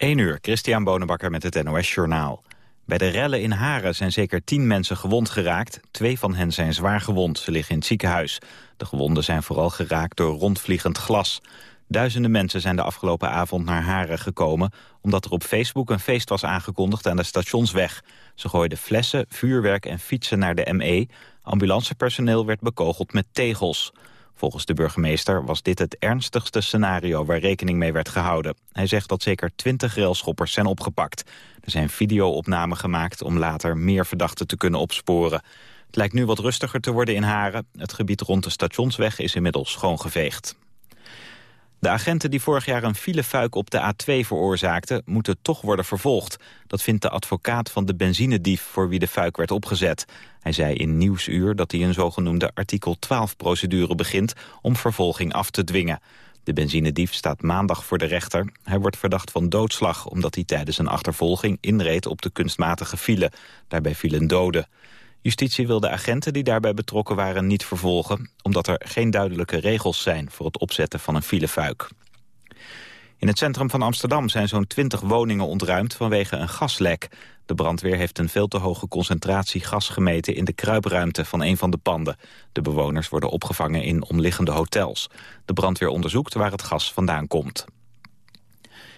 1 uur, Christian Bonenbakker met het NOS Journaal. Bij de rellen in Haren zijn zeker tien mensen gewond geraakt. Twee van hen zijn zwaar gewond, ze liggen in het ziekenhuis. De gewonden zijn vooral geraakt door rondvliegend glas. Duizenden mensen zijn de afgelopen avond naar Haren gekomen... omdat er op Facebook een feest was aangekondigd aan de stationsweg. Ze gooiden flessen, vuurwerk en fietsen naar de ME. Ambulancepersoneel werd bekogeld met tegels. Volgens de burgemeester was dit het ernstigste scenario waar rekening mee werd gehouden. Hij zegt dat zeker twintig railschoppers zijn opgepakt. Er zijn videoopnamen gemaakt om later meer verdachten te kunnen opsporen. Het lijkt nu wat rustiger te worden in Haren. Het gebied rond de stationsweg is inmiddels schoongeveegd. De agenten die vorig jaar een filefuik op de A2 veroorzaakten... moeten toch worden vervolgd. Dat vindt de advocaat van de benzinedief voor wie de fuik werd opgezet. Hij zei in Nieuwsuur dat hij een zogenoemde artikel 12-procedure begint... om vervolging af te dwingen. De benzinedief staat maandag voor de rechter. Hij wordt verdacht van doodslag omdat hij tijdens een achtervolging inreed op de kunstmatige file. Daarbij vielen doden. Justitie wil de agenten die daarbij betrokken waren niet vervolgen... omdat er geen duidelijke regels zijn voor het opzetten van een filefuik. In het centrum van Amsterdam zijn zo'n 20 woningen ontruimd vanwege een gaslek. De brandweer heeft een veel te hoge concentratie gas gemeten in de kruipruimte van een van de panden. De bewoners worden opgevangen in omliggende hotels. De brandweer onderzoekt waar het gas vandaan komt.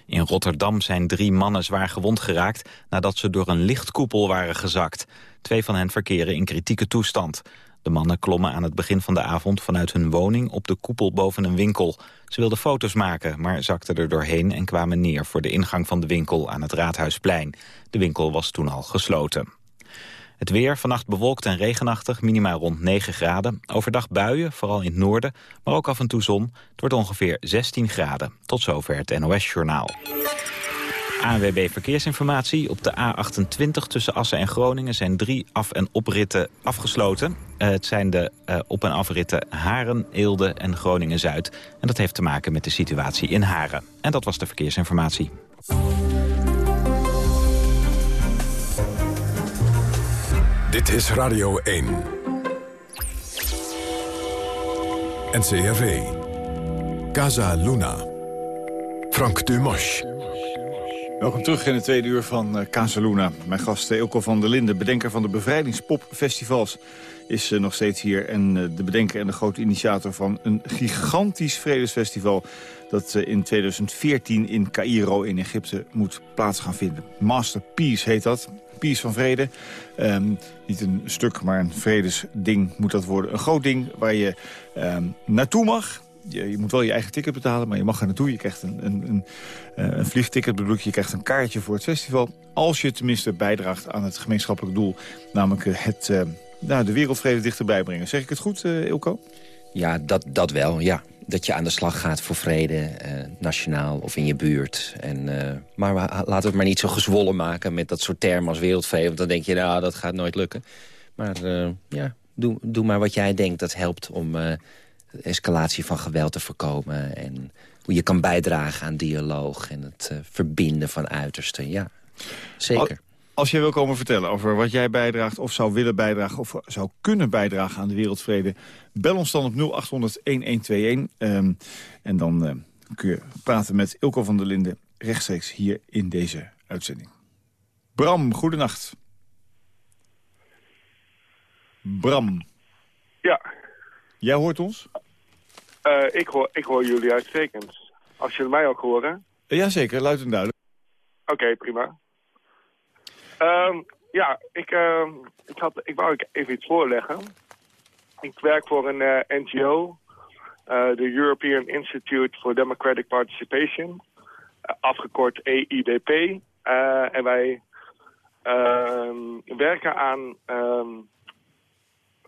In Rotterdam zijn drie mannen zwaar gewond geraakt nadat ze door een lichtkoepel waren gezakt. Twee van hen verkeren in kritieke toestand. De mannen klommen aan het begin van de avond vanuit hun woning op de koepel boven een winkel. Ze wilden foto's maken, maar zakten er doorheen en kwamen neer voor de ingang van de winkel aan het Raadhuisplein. De winkel was toen al gesloten. Het weer, vannacht bewolkt en regenachtig, minimaal rond 9 graden. Overdag buien, vooral in het noorden, maar ook af en toe zon. Het wordt ongeveer 16 graden. Tot zover het NOS-journaal. ANWB Verkeersinformatie. Op de A28 tussen Assen en Groningen zijn drie af- en opritten afgesloten. Uh, het zijn de uh, op- en afritten Haren, Eelde en Groningen-Zuid. En dat heeft te maken met de situatie in Haren. En dat was de verkeersinformatie. Dit is Radio 1. NCRV. Casa Luna. Frank Dumas. Welkom terug in het tweede uur van uh, Casaluna. Mijn gast Ilko van der Linden, bedenker van de Bevrijdingspopfestivals... is uh, nog steeds hier en de bedenker en de grote initiator van een gigantisch vredesfestival... dat in 2014 in Cairo in Egypte moet plaats gaan vinden. Masterpiece heet dat. Peace van vrede. Um, niet een stuk, maar een vredesding moet dat worden. Een groot ding waar je um, naartoe mag je, je, moet wel je eigen ticket betalen, maar je mag er naartoe. Je krijgt een, een, een, eh, een vliegticket, je krijgt een kaartje voor het festival. Als je tenminste bijdraagt aan het gemeenschappelijk doel. Namelijk eh, het, uh, nou, de wereldvrede dichterbij brengen. Zeg ik het goed, uh, Ilko? Ja, dat, dat wel, ja. Dat je aan de slag gaat voor vrede, nationaal of in je buurt. En, maar laten we het maar niet zo gezwollen maken met dat soort termen als wereldvrede. Want dan denk je, nou, dat gaat nooit lukken. Maar ja, doe, doe maar wat jij denkt dat helpt om escalatie van geweld te voorkomen. En hoe je kan bijdragen aan dialoog en het uh, verbinden van uitersten. Ja, zeker. Als jij wil komen vertellen over wat jij bijdraagt of zou willen bijdragen... of zou kunnen bijdragen aan de wereldvrede... bel ons dan op 0800-1121. Um, en dan uh, kun je praten met Ilko van der Linden rechtstreeks hier in deze uitzending. Bram, goedenacht. Bram. Ja. Jij hoort ons? Uh, ik, hoor, ik hoor jullie uitstekend. Als jullie mij ook horen? Jazeker, luid en duidelijk. Oké, okay, prima. Um, ja, ik, uh, ik, had, ik wou even iets voorleggen. Ik werk voor een uh, NGO, de European Institute for Democratic Participation, afgekort EIDP. en wij ehm, werken aan um,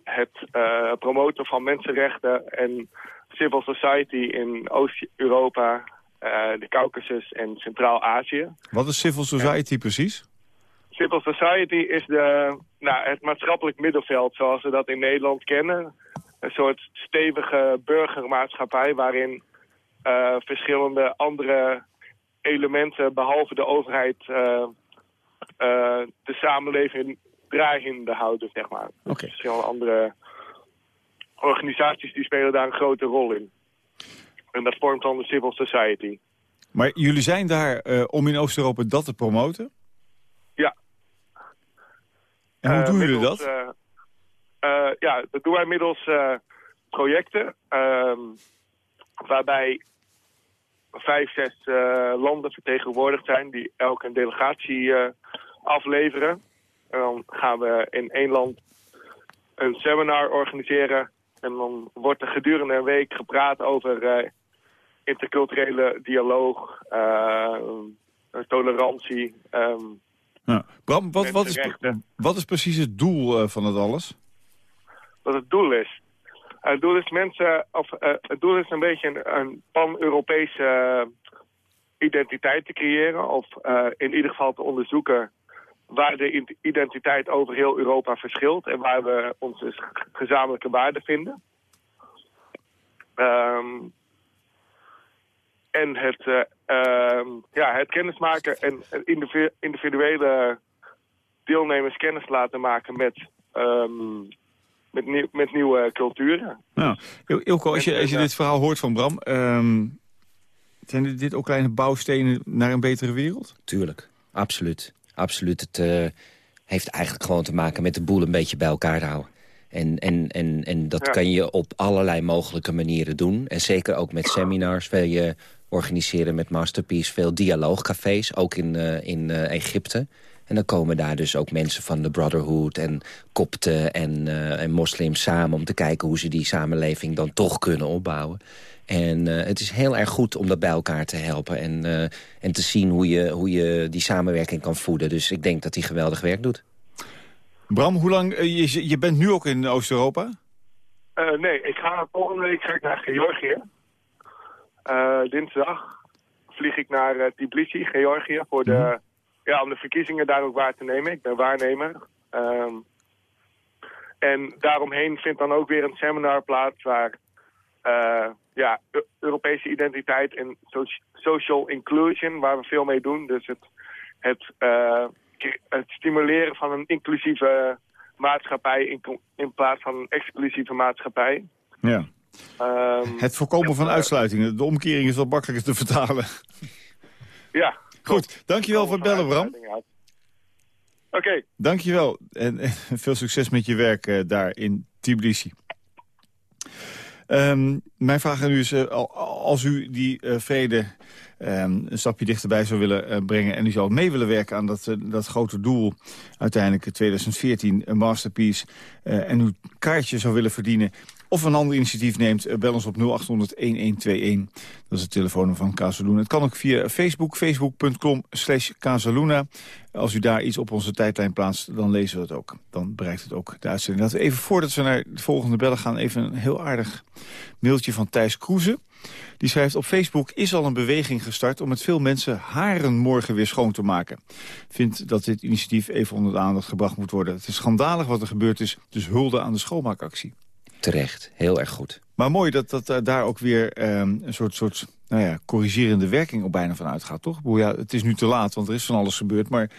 het promoten van mensenrechten en civil society in Oost-Europa, uh, de Caucasus en Centraal-Azië. Wat is civil society precies? Civil society is de, nou, het maatschappelijk middenveld zoals we dat in Nederland kennen. Een soort stevige burgermaatschappij waarin uh, verschillende andere elementen behalve de overheid uh, de samenleving draaiende houden, zeg maar. Okay. Verschillende andere organisaties die spelen daar een grote rol in. En dat vormt dan de civil society. Maar jullie zijn daar uh, om in Oost-Europa dat te promoten? Ja. En hoe doen jullie dat? ja, dat doen wij middels projecten... Ehm, waarbij vijf, zes landen vertegenwoordigd zijn... die elk een delegatie afleveren. En dan gaan we in één land een seminar organiseren. En dan wordt er gedurende een week gepraat over uh, interculturele dialoog, uh, tolerantie. Um, ja. Bram, wat, wat, is, wat is precies het doel uh, van het alles? Wat het doel is? het doel is mensen, of het doel is een beetje een, een pan-Europese identiteit te creëren. Of in ieder geval te onderzoeken waar de identiteit over heel Europa verschilt en waar we onze gezamenlijke waarden vinden. Um, en het, uh, ja, het kennismaken en individuele deelnemers kennis laten maken met, um, met, nieuw, met nieuwe culturen. Nou, Ilko, als je, als je dit verhaal hoort van Bram... Um, zijn dit ook kleine bouwstenen naar een betere wereld? Tuurlijk, absoluut absoluut. Het uh, heeft eigenlijk gewoon te maken met de boel een beetje bij elkaar houden. En, en, en, en dat kan je op allerlei mogelijke manieren doen. En zeker ook met seminars wil je organiseren met Masterpiece. Veel dialoogcafés, ook in, uh, in uh, Egypte. En dan komen daar dus ook mensen van de Brotherhood en kopten en, uh, en moslims samen... om te kijken hoe ze die samenleving dan toch kunnen opbouwen. En uh, het is heel erg goed om dat bij elkaar te helpen. En, uh, en te zien hoe je, hoe je die samenwerking kan voeden. Dus ik denk dat hij geweldig werk doet. Bram, hoe lang, uh, je, je bent nu ook in Oost-Europa? nee, ik ga volgende week ga ik naar Georgië. dinsdag vlieg ik naar Tbilisi, Georgië, voor de, mm ja, om de verkiezingen daar ook waar te nemen. Ik ben waarnemer. Um, en daaromheen vindt dan ook weer een seminar plaats waar uh, ja, Europese identiteit en social inclusion, waar we veel mee doen. Dus het, het, uh, het stimuleren van een inclusieve maatschappij in, in plaats van een exclusieve maatschappij. Ja. Um, het voorkomen van uh, uitsluitingen. De omkering is wat makkelijker te vertalen. Ja. Goed, dankjewel voor het bellen, Bram. Oké. Okay. Dankjewel en, en veel succes met je werk uh, daar in Tbilisi. Um, mijn vraag aan u is, uh, als u die uh, vrede um, een stapje dichterbij zou willen uh, brengen... en u zou mee willen werken aan dat, dat grote doel, uiteindelijk 2014, een masterpiece... en uw kaartje zou willen verdienen of een ander initiatief neemt, eh, bel ons op 0800-1121. Dat is het telefoonnummer van Casaluna. Het kan ook via Facebook, facebook.com slash Casaluna. Als u daar iets op onze tijdlijn plaatst, dan lezen we het ook. Dan bereikt het ook de uitzending. Laten we even, voordat we naar de volgende bellen gaan... even een heel aardig mailtje van Thijs Kroeze. Die schrijft op Facebook is al een beweging gestart... om met veel mensen haren morgen weer schoon te maken. Vindt dat dit initiatief even onder de aandacht gebracht moet worden. Het is schandalig wat er gebeurd is, dus hulde aan de schoonmaakactie terecht. Heel erg goed. Maar mooi dat, dat uh, daar ook weer um, een soort, soort nou ja, corrigerende werking op bijna van uitgaat, toch? Ja, het is nu te laat, want er is van alles gebeurd, maar...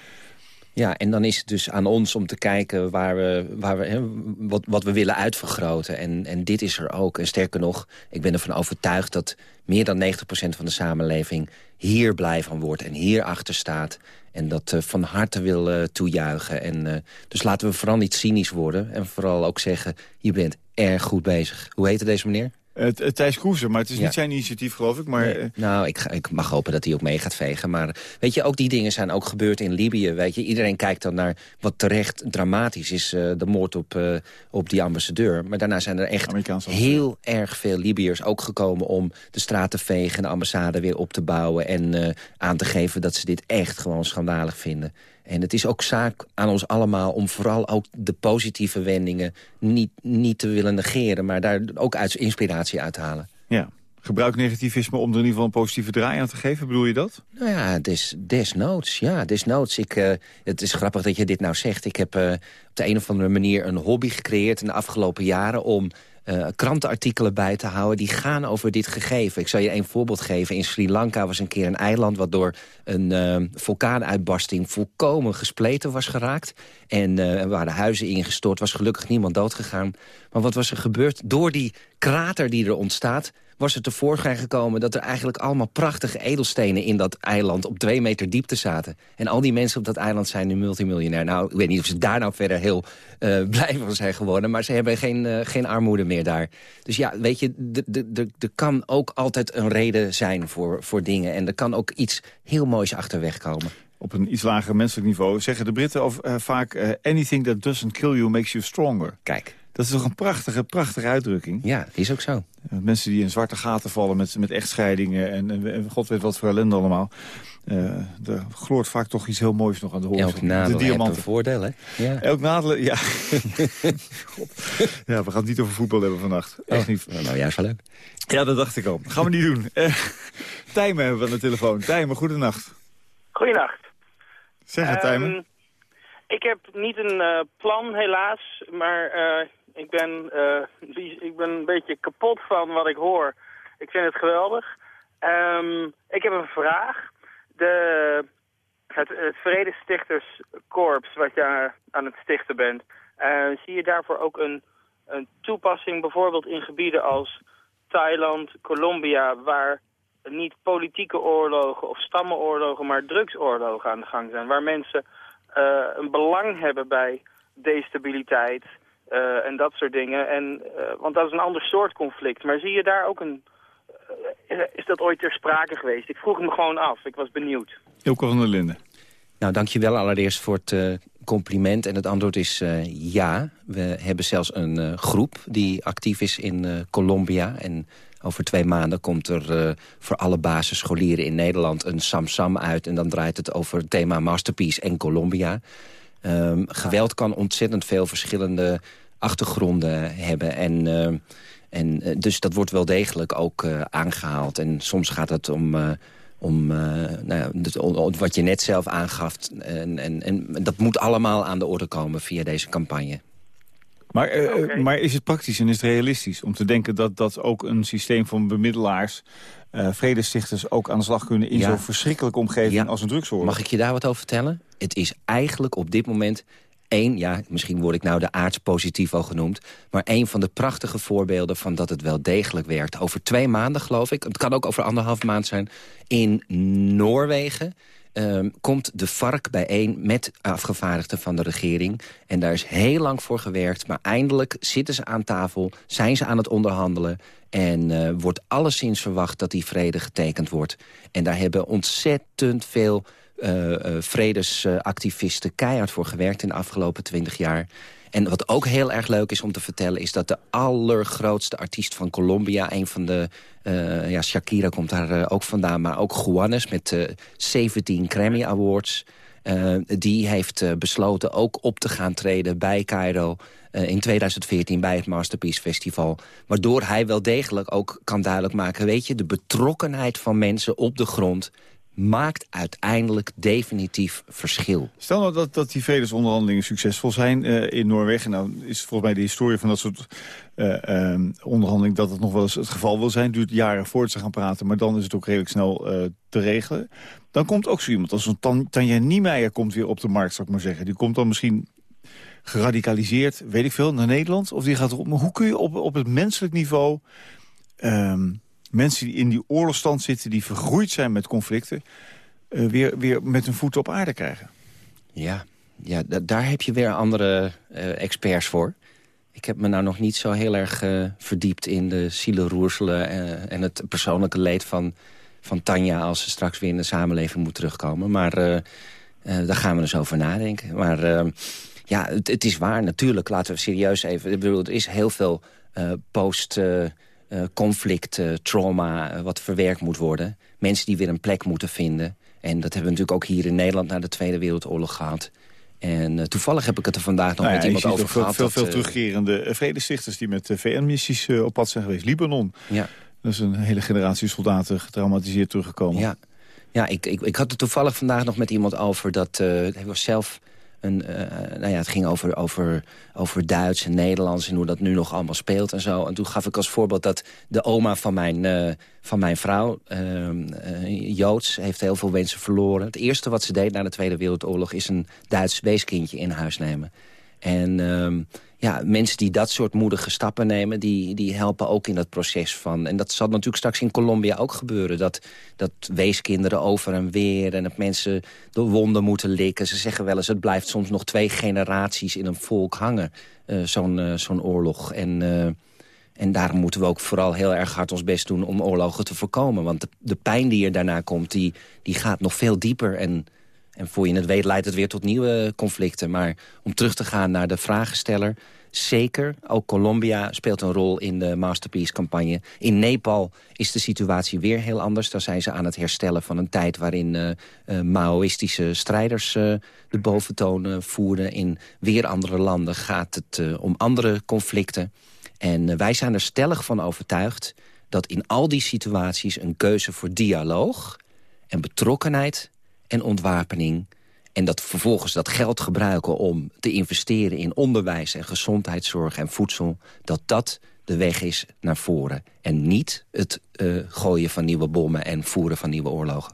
Ja, en dan is het dus aan ons om te kijken waar we, waar we, wat, wat we willen uitvergroten. En, en dit is er ook. En sterker nog, ik ben ervan overtuigd dat meer dan 90% van de samenleving hier blij van wordt en hier achter staat. En dat uh, van harte wil uh, toejuichen. En, uh, dus laten we vooral niet cynisch worden. En vooral ook zeggen, je bent erg goed bezig. Hoe heette deze meneer? Het, het Thijs Kroeser, maar het is niet zijn initiatief, geloof ik. Maar... Nee, nou, ik, ik, mag hopen dat hij ook mee gaat vegen. Maar weet je, ook die dingen zijn ook gebeurd in Libië. Weet je, iedereen kijkt dan naar wat terecht dramatisch is. Uh, de moord op, uh, op die ambassadeur. Maar daarna zijn er echt heel erg veel Libiërs ook gekomen... om de straat te vegen, de ambassade weer op te bouwen... en uh, aan te geven dat ze dit echt gewoon schandalig vinden. En het is ook zaak aan ons allemaal om vooral ook de positieve wendingen niet, niet te willen negeren, maar daar ook uit inspiratie uit te halen. Ja. Gebruik negativisme om er in ieder geval een positieve draai aan te geven, bedoel je dat? Nou ja, des, desnoods. Ja, desnoods. Ik, uh, het is grappig dat je dit nou zegt. Ik heb uh, op de een of andere manier een hobby gecreëerd in de afgelopen jaren... om uh, krantenartikelen bij te houden die gaan over dit gegeven. Ik zal je een voorbeeld geven. In Sri Lanka was een keer een eiland... wat door een uh, vulkaanuitbarsting volkomen gespleten was geraakt. En uh, er waren huizen ingestort, was gelukkig niemand doodgegaan. Maar wat was er gebeurd? Door die krater die er ontstaat was er tevoorschijn gekomen... dat er eigenlijk allemaal prachtige edelstenen in dat eiland... op twee meter diepte zaten. En al die mensen op dat eiland zijn nu multimiljonair. Nou, ik weet niet of ze daar nou verder heel uh, blij van zijn geworden... maar ze hebben geen, uh, geen armoede meer daar. Dus ja, weet je, er kan ook altijd een reden zijn voor, voor dingen. En er kan ook iets heel moois achterweg komen op een iets lager menselijk niveau... zeggen de Britten of, uh, vaak... Uh, anything that doesn't kill you makes you stronger. Kijk. Dat is toch een prachtige, prachtige uitdrukking? Ja, is ook zo. Mensen die in zwarte gaten vallen met, met echtscheidingen... En, en, god weet wat voor ellende allemaal. Uh, er gloort vaak toch iets heel moois nog aan de horizon. Elk nadeel de heeft een voordeel, hè? Ja. Elk nadeel, ja. ja, we gaan het niet over voetbal hebben vannacht. Echt oh, niet. Nou, juist wel leuk. Ja, dat dacht ik al. gaan we niet doen. Uh, Tijmen hebben we aan de telefoon. Tijmen, goedenacht. Goedenacht. Zeg het, Tijmen. Um, ik heb niet een uh, plan, helaas. Maar uh, ik, ben, uh, ik ben een beetje kapot van wat ik hoor. Ik vind het geweldig. Um, ik heb een vraag. De, het, het Vredestichterskorps, wat je aan het stichten bent... zie je daarvoor ook een, een toepassing bijvoorbeeld in gebieden als Thailand, Colombia... waar niet politieke oorlogen of stammenoorlogen, maar drugsoorlogen aan de gang zijn. Waar mensen uh, een belang hebben bij destabiliteit uh, en dat soort dingen. En, uh, want dat is een ander soort conflict. Maar zie je daar ook een... is dat ooit ter sprake geweest? Ik vroeg me gewoon af. Ik was benieuwd. Ilko van der Linden. Nou, dankjewel allereerst voor het compliment. En het antwoord is ja. We hebben zelfs een groep die actief is in Colombia... en over twee maanden komt er uh, voor alle basisscholieren in Nederland een Samsam uit. En dan draait het over het thema Masterpiece en Colombia. Um, geweld kan ontzettend veel verschillende achtergronden hebben. En, uh, en uh, dus dat wordt wel degelijk ook aangehaald. En soms gaat het om om nou ja, wat je net zelf aangaf. En, en, en dat moet allemaal aan de orde komen via deze campagne. Maar, uh, maar is het praktisch en is het realistisch om te denken dat, dat ook een systeem van bemiddelaars... Uh, vredestichters ook aan de slag kunnen in zo'n verschrikkelijke omgeving als een drugsoorlog? Mag ik je daar wat over vertellen? Het is eigenlijk op dit moment één, ja, misschien word ik nou de aardspositief al genoemd... maar één van de prachtige voorbeelden van dat het wel degelijk werkt. Over twee maanden, geloof ik, het kan ook over anderhalf maand zijn... in Noorwegen um, komt de vark bijeen met afgevaardigden van de regering. En daar is heel lang voor gewerkt. Maar eindelijk zitten ze aan tafel, zijn ze aan het onderhandelen... en uh, wordt alleszins verwacht dat die vrede getekend wordt. En daar hebben ontzettend veel uh, uh, vredesactivisten keihard voor gewerkt in de afgelopen twintig jaar. En wat ook heel erg leuk is om te vertellen... is dat de allergrootste artiest van Colombia... een van de... Uh, ja, Shakira komt daar uh, ook vandaan, maar ook Juanes... met uh, 17 Grammy Awards... Die heeft besloten ook op te gaan treden bij Cairo... in 2014 bij het Masterpiece Festival. Waardoor hij wel degelijk ook kan duidelijk maken... weet je, de betrokkenheid van mensen op de grond maakt uiteindelijk definitief verschil. Stel nou dat, dat die vredesonderhandelingen succesvol zijn uh, in Noorwegen. Nou is volgens mij de historie van dat soort uh, uh, onderhandelingen... dat het nog wel eens het geval wil zijn. Duurt jaren voordat ze gaan praten, maar dan is het ook redelijk snel te regelen. Dan komt ook zo iemand als een Tanja Niemeyer komt weer op de markt, zou ik maar zeggen. Die komt dan misschien geradicaliseerd, weet ik veel, naar Nederland. Of die gaat erop. Maar hoe kun je op, op het menselijk niveau... Um, mensen die in die oorlogstand zitten... die vergroeid zijn met conflicten... Uh, weer, weer met hun voeten op aarde krijgen. Ja, ja daar heb je weer andere uh, experts voor. Ik heb me nou nog niet zo heel erg uh, verdiept in de zielenroerselen... en het persoonlijke leed van, van Tanja... als ze straks weer in de samenleving moet terugkomen. Maar daar gaan we eens over nadenken. Maar ja, het, het, is waar, natuurlijk. Laten we serieus even... Ik bedoel, er is heel veel post uh, conflict, uh, trauma, uh, wat verwerkt moet worden. Mensen die weer een plek moeten vinden. En dat hebben we natuurlijk ook hier in Nederland na de Tweede Wereldoorlog gehad. En toevallig heb ik het er vandaag nog nou ja, met iemand over veel, gehad. Veel, veel terugkerende vredestichters die met VN-missies op pad zijn geweest. Libanon. Ja. Dat is een hele generatie soldaten getraumatiseerd teruggekomen. Ja, ja ik, ik, ik had het toevallig vandaag nog met iemand over dat... hij was zelf een, uh, nou ja, het ging over, over, over Duits en Nederlands en hoe dat nu nog allemaal speelt en zo. En toen gaf ik als voorbeeld dat de oma van mijn, uh, van mijn vrouw, uh, Joods, heeft heel veel wensen verloren. Het eerste wat ze deed na de Tweede Wereldoorlog is een Duits weeskindje in huis nemen. En ehm, ja, mensen die dat soort moedige stappen nemen... Die, die helpen ook in dat proces van... en dat zal natuurlijk straks in Colombia ook gebeuren... dat, dat weeskinderen over en weer en dat mensen de wonden moeten likken. Ze zeggen wel eens, het blijft soms nog twee generaties in een volk hangen... Uh, zo'n uh, zo'n oorlog. En... Uh, en daarom moeten we ook vooral heel erg hard ons best doen om oorlogen te voorkomen. Want de, de pijn die er daarna komt, die, die gaat nog veel dieper. En, en voor je het weet leidt het weer tot nieuwe conflicten. Maar om terug te gaan naar de vragensteller... Zeker, ook Colombia speelt een rol in de Masterpiece-campagne. In Nepal is de situatie weer heel anders. Daar zijn ze aan het herstellen van een tijd waarin uh, uh, Maoïstische strijders uh, de boventoon voerden. In weer andere landen gaat het om andere conflicten. En wij zijn er stellig van overtuigd dat in al die situaties een keuze voor dialoog en betrokkenheid en ontwapening en dat vervolgens dat geld gebruiken om te investeren in onderwijs en gezondheidszorg en voedsel, dat dat de weg is naar voren. En niet het uh, gooien van nieuwe bommen en voeren van nieuwe oorlogen.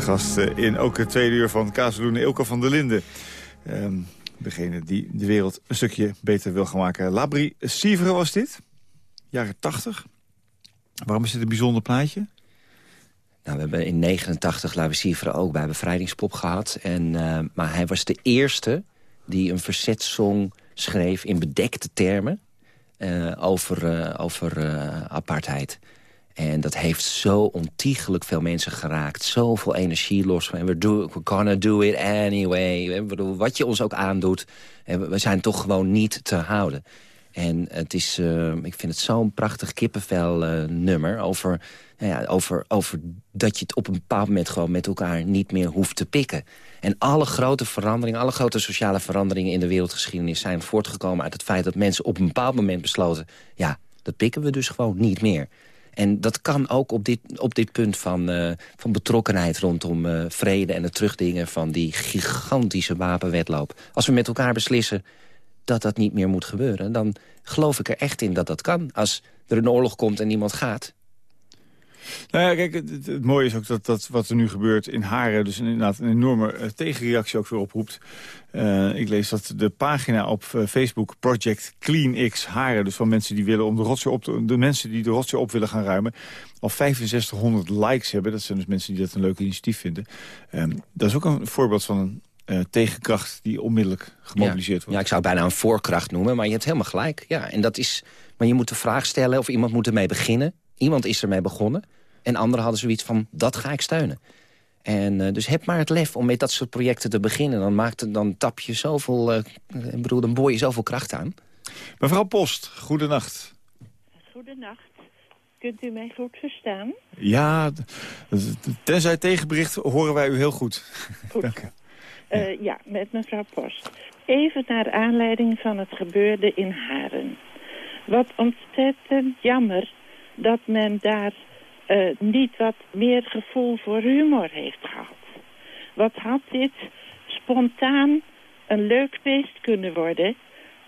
Gast eh, in ook het tweede uur van Kazeloen, Ilko van der Linden. Ehm, degene die de wereld een stukje beter wil gaan maken. Labri Sieveren was dit, jaren 80. Waarom is dit een bijzonder plaatje? Nou, we hebben in 89 Labri Sieveren ook bij Bevrijdingspop gehad. En, uh, maar hij was de eerste die een verzetsong schreef in bedekte termen... Uh, over, over apartheid. En dat heeft zo ontiegelijk veel mensen geraakt. Zoveel energie los. We, do, we gonna do it anyway. wat je ons ook aandoet. We zijn toch gewoon niet te houden. En het is, uh, ik vind het zo'n prachtig kippenvel uh, nummer. Over, nou ja, over, over dat je het op een bepaald moment gewoon met elkaar niet meer hoeft te pikken. En alle grote veranderingen, alle grote sociale veranderingen in de wereldgeschiedenis... zijn voortgekomen uit het feit dat mensen op een bepaald moment besloten... ja, dat pikken we dus gewoon niet meer. En dat kan ook op dit, op dit punt van, uh, van betrokkenheid rondom uh, vrede... en het terugdingen van die gigantische wapenwetloop. Als we met elkaar beslissen dat dat niet meer moet gebeuren... dan geloof ik er echt in dat dat kan. Als er een oorlog komt en niemand gaat... Nou ja, kijk, het, het, mooie is ook dat, dat wat er nu gebeurt in Haren... dus inderdaad een enorme uh, tegenreactie ook weer oproept. Uh, ik lees dat de pagina op uh, Facebook Project Clean X Haren... dus van mensen die willen om de rotzooi op te, de mensen die de rotzooi op willen gaan ruimen... al 6500 likes hebben. Dat zijn dus mensen die dat een leuk initiatief vinden. Um, dat is ook een voorbeeld van een uh, tegenkracht die onmiddellijk gemobiliseerd ja. wordt. Ja, ik zou bijna een voorkracht noemen, maar je hebt helemaal gelijk. Ja, en dat is, maar je moet de vraag stellen of iemand moet ermee beginnen. Iemand is ermee begonnen. En anderen hadden zoiets van, dat ga ik steunen. En uh, dus heb maar het lef om met dat soort projecten te beginnen. Dan, maakt het, dan tap je zoveel, uh, ik bedoel, dan boor je zoveel kracht aan. Mevrouw Post, goedenacht. Goedenacht. Kunt u mij goed verstaan? Ja, tenzij tegenbericht horen wij u heel goed. Goed. Dank u. Uh, ja, met mevrouw Post. Even naar aanleiding van het gebeurde in Haren. Wat ontzettend jammer dat men daar uh, niet wat meer gevoel voor humor heeft gehad. Wat had dit spontaan een leuk feest kunnen worden...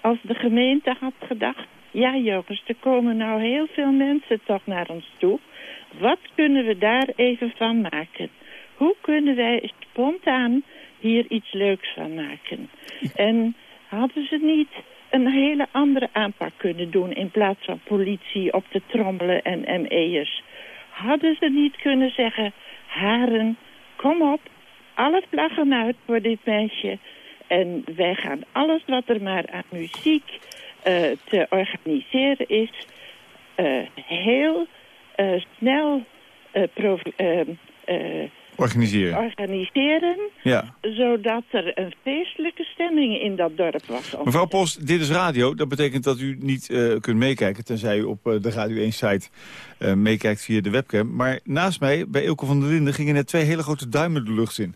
als de gemeente had gedacht... ja jongens, er komen nou heel veel mensen toch naar ons toe. Wat kunnen we daar even van maken? Hoe kunnen wij spontaan hier iets leuks van maken? En hadden ze niet een hele andere aanpak kunnen doen... in plaats van politie op te trommelen en ME'ers... hadden ze niet kunnen zeggen... Haren, kom op, alle vlaggen uit voor dit meisje... en wij gaan alles wat er maar aan muziek uh, te organiseren is... Uh, heel uh, snel organiseren. organiseren ja. zodat er een feestelijke stemming in dat dorp was. Mevrouw Post, dit is radio. Dat betekent dat u niet uh, kunt meekijken... tenzij u op uh, de Radio 1-site uh, meekijkt via de webcam. Maar naast mij, bij Ilko van der Linden... gingen net twee hele grote duimen de lucht in.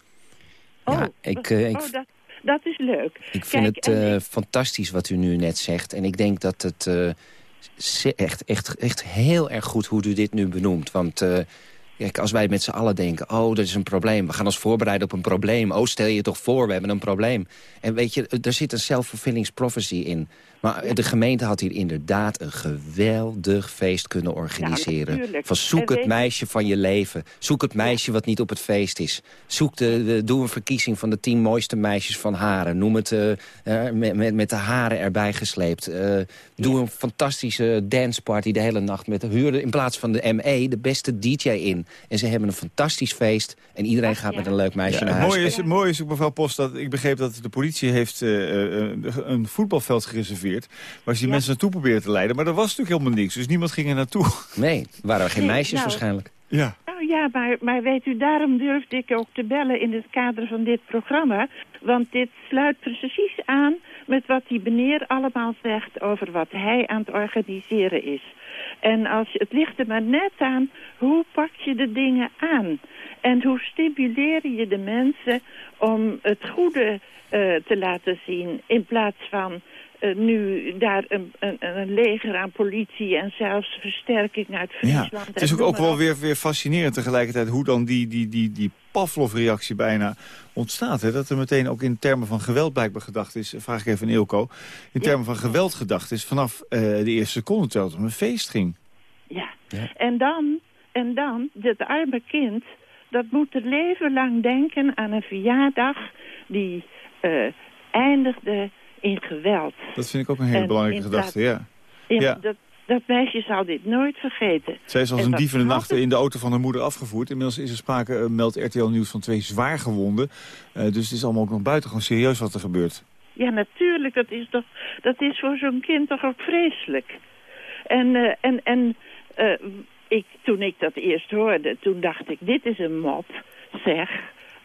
Oh, ja, ik, ik, oh dat, dat, is leuk. Ik vind Kijk, het ik... fantastisch wat u nu net zegt. En ik denk dat het echt, echt, echt heel erg goed hoe u dit nu benoemt. Want... Kijk, als wij met z'n allen denken, oh, dat is een probleem. We gaan ons voorbereiden op een probleem. Oh, stel je toch voor, we hebben een probleem. En weet je, er zit een self-fulfilling in. Maar de gemeente had hier inderdaad een geweldig feest kunnen organiseren. Ja, van zoek het meisje van je leven. Zoek het meisje wat niet op het feest is. Zoek de, de doe een verkiezing van de tien mooiste meisjes van Haren. Noem het uh, met, met, met de haren erbij gesleept. Uh, doe een fantastische danceparty de hele nacht. Met huurde in plaats van de ME de beste DJ in. En ze hebben een fantastisch feest. En iedereen gaat ja. met een leuk meisje Ja, naar huis. mooie is, het mooie is ook, mevrouw Post, dat ik begreep dat de politie heeft uh, een voetbalveld gereserveerd. Waar ze die Ja. mensen naartoe proberen te leiden. Maar er was natuurlijk helemaal niks, dus niemand ging er naartoe. Nee, waren er geen Nee, meisjes nou, waarschijnlijk. Ja. Nou ja, maar, maar weet u, daarom durfde ik ook te bellen in het kader van dit programma. Want dit sluit precies aan met wat die meneer allemaal zegt over wat hij aan het organiseren is. En als het ligt er maar net aan, hoe pak je de dingen aan? En hoe stimuleer je de mensen om het goede eh, te laten zien... in plaats van eh, nu daar een, een, een leger aan politie en zelfs versterking uit ja. Friesland... Het is ook, ook wel weer, weer fascinerend tegelijkertijd hoe dan die, die, die, die Pavlov-reactie bijna ontstaat. Hè? Dat er meteen ook in termen van geweld blijkbaar gedacht is, vraag ik even aan Ilko, in termen van geweld gedacht is vanaf eh, de eerste seconde terwijl het om een feest ging. Ja. Ja. En dan, en dan, dit arme kind, dat moet het leven lang denken aan een verjaardag die eh, eindigde in geweld. Dat vind ik ook een hele En belangrijke gedachte, ja. Ja. dat, dat meisje zal dit nooit vergeten. Zij is als En een dief in de nacht in de auto van haar moeder afgevoerd. Inmiddels is er sprake, eh, meldt RTL Nieuws, van twee zwaargewonden. Eh dus het is allemaal ook nog buitengewoon serieus wat er gebeurt. Ja, natuurlijk. Dat is, toch, dat is voor zo'n kind toch ook vreselijk. En, eh, en, en ik, toen ik dat eerst hoorde, toen dacht ik, dit is een mop. Zeg,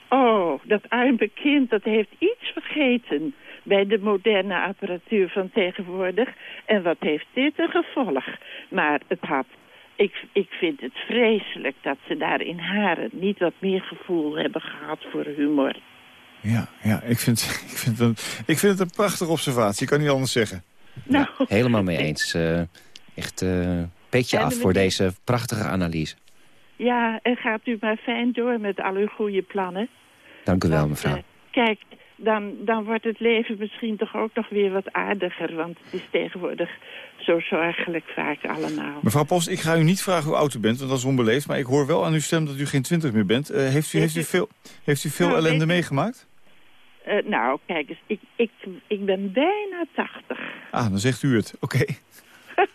oh, dat arme kind, dat heeft iets vergeten bij de moderne apparatuur van tegenwoordig. En wat heeft dit een gevolg? Maar het had... Ik, ik vind het vreselijk dat ze daar in Haren niet wat meer gevoel hebben gehad voor humor. Ja, ja ik, vind, ik, vind het een, ik vind het een prachtige observatie. Ik kan niet anders zeggen. Nou, Helemaal mee eens. Eh, echt eh petje af voor deze prachtige analyse. Ja, en gaat u maar fijn door met al uw goede plannen. Dank u wel, Want, mevrouw. eh, kijk, dan, dan wordt het leven misschien toch ook nog weer wat aardiger. Want het is tegenwoordig zo zorgelijk vaak allemaal. Mevrouw Post, ik ga u niet vragen hoe oud u bent, want dat is onbeleefd. Maar ik hoor wel aan uw stem dat u geen twintig meer bent. Eh, heeft, u, heeft, u veel, heeft u veel Nou, ellende meegemaakt? Eh, nou, kijk eens, ik, ik, ik ben bijna tachtig. Ah, dan zegt u het. Oké,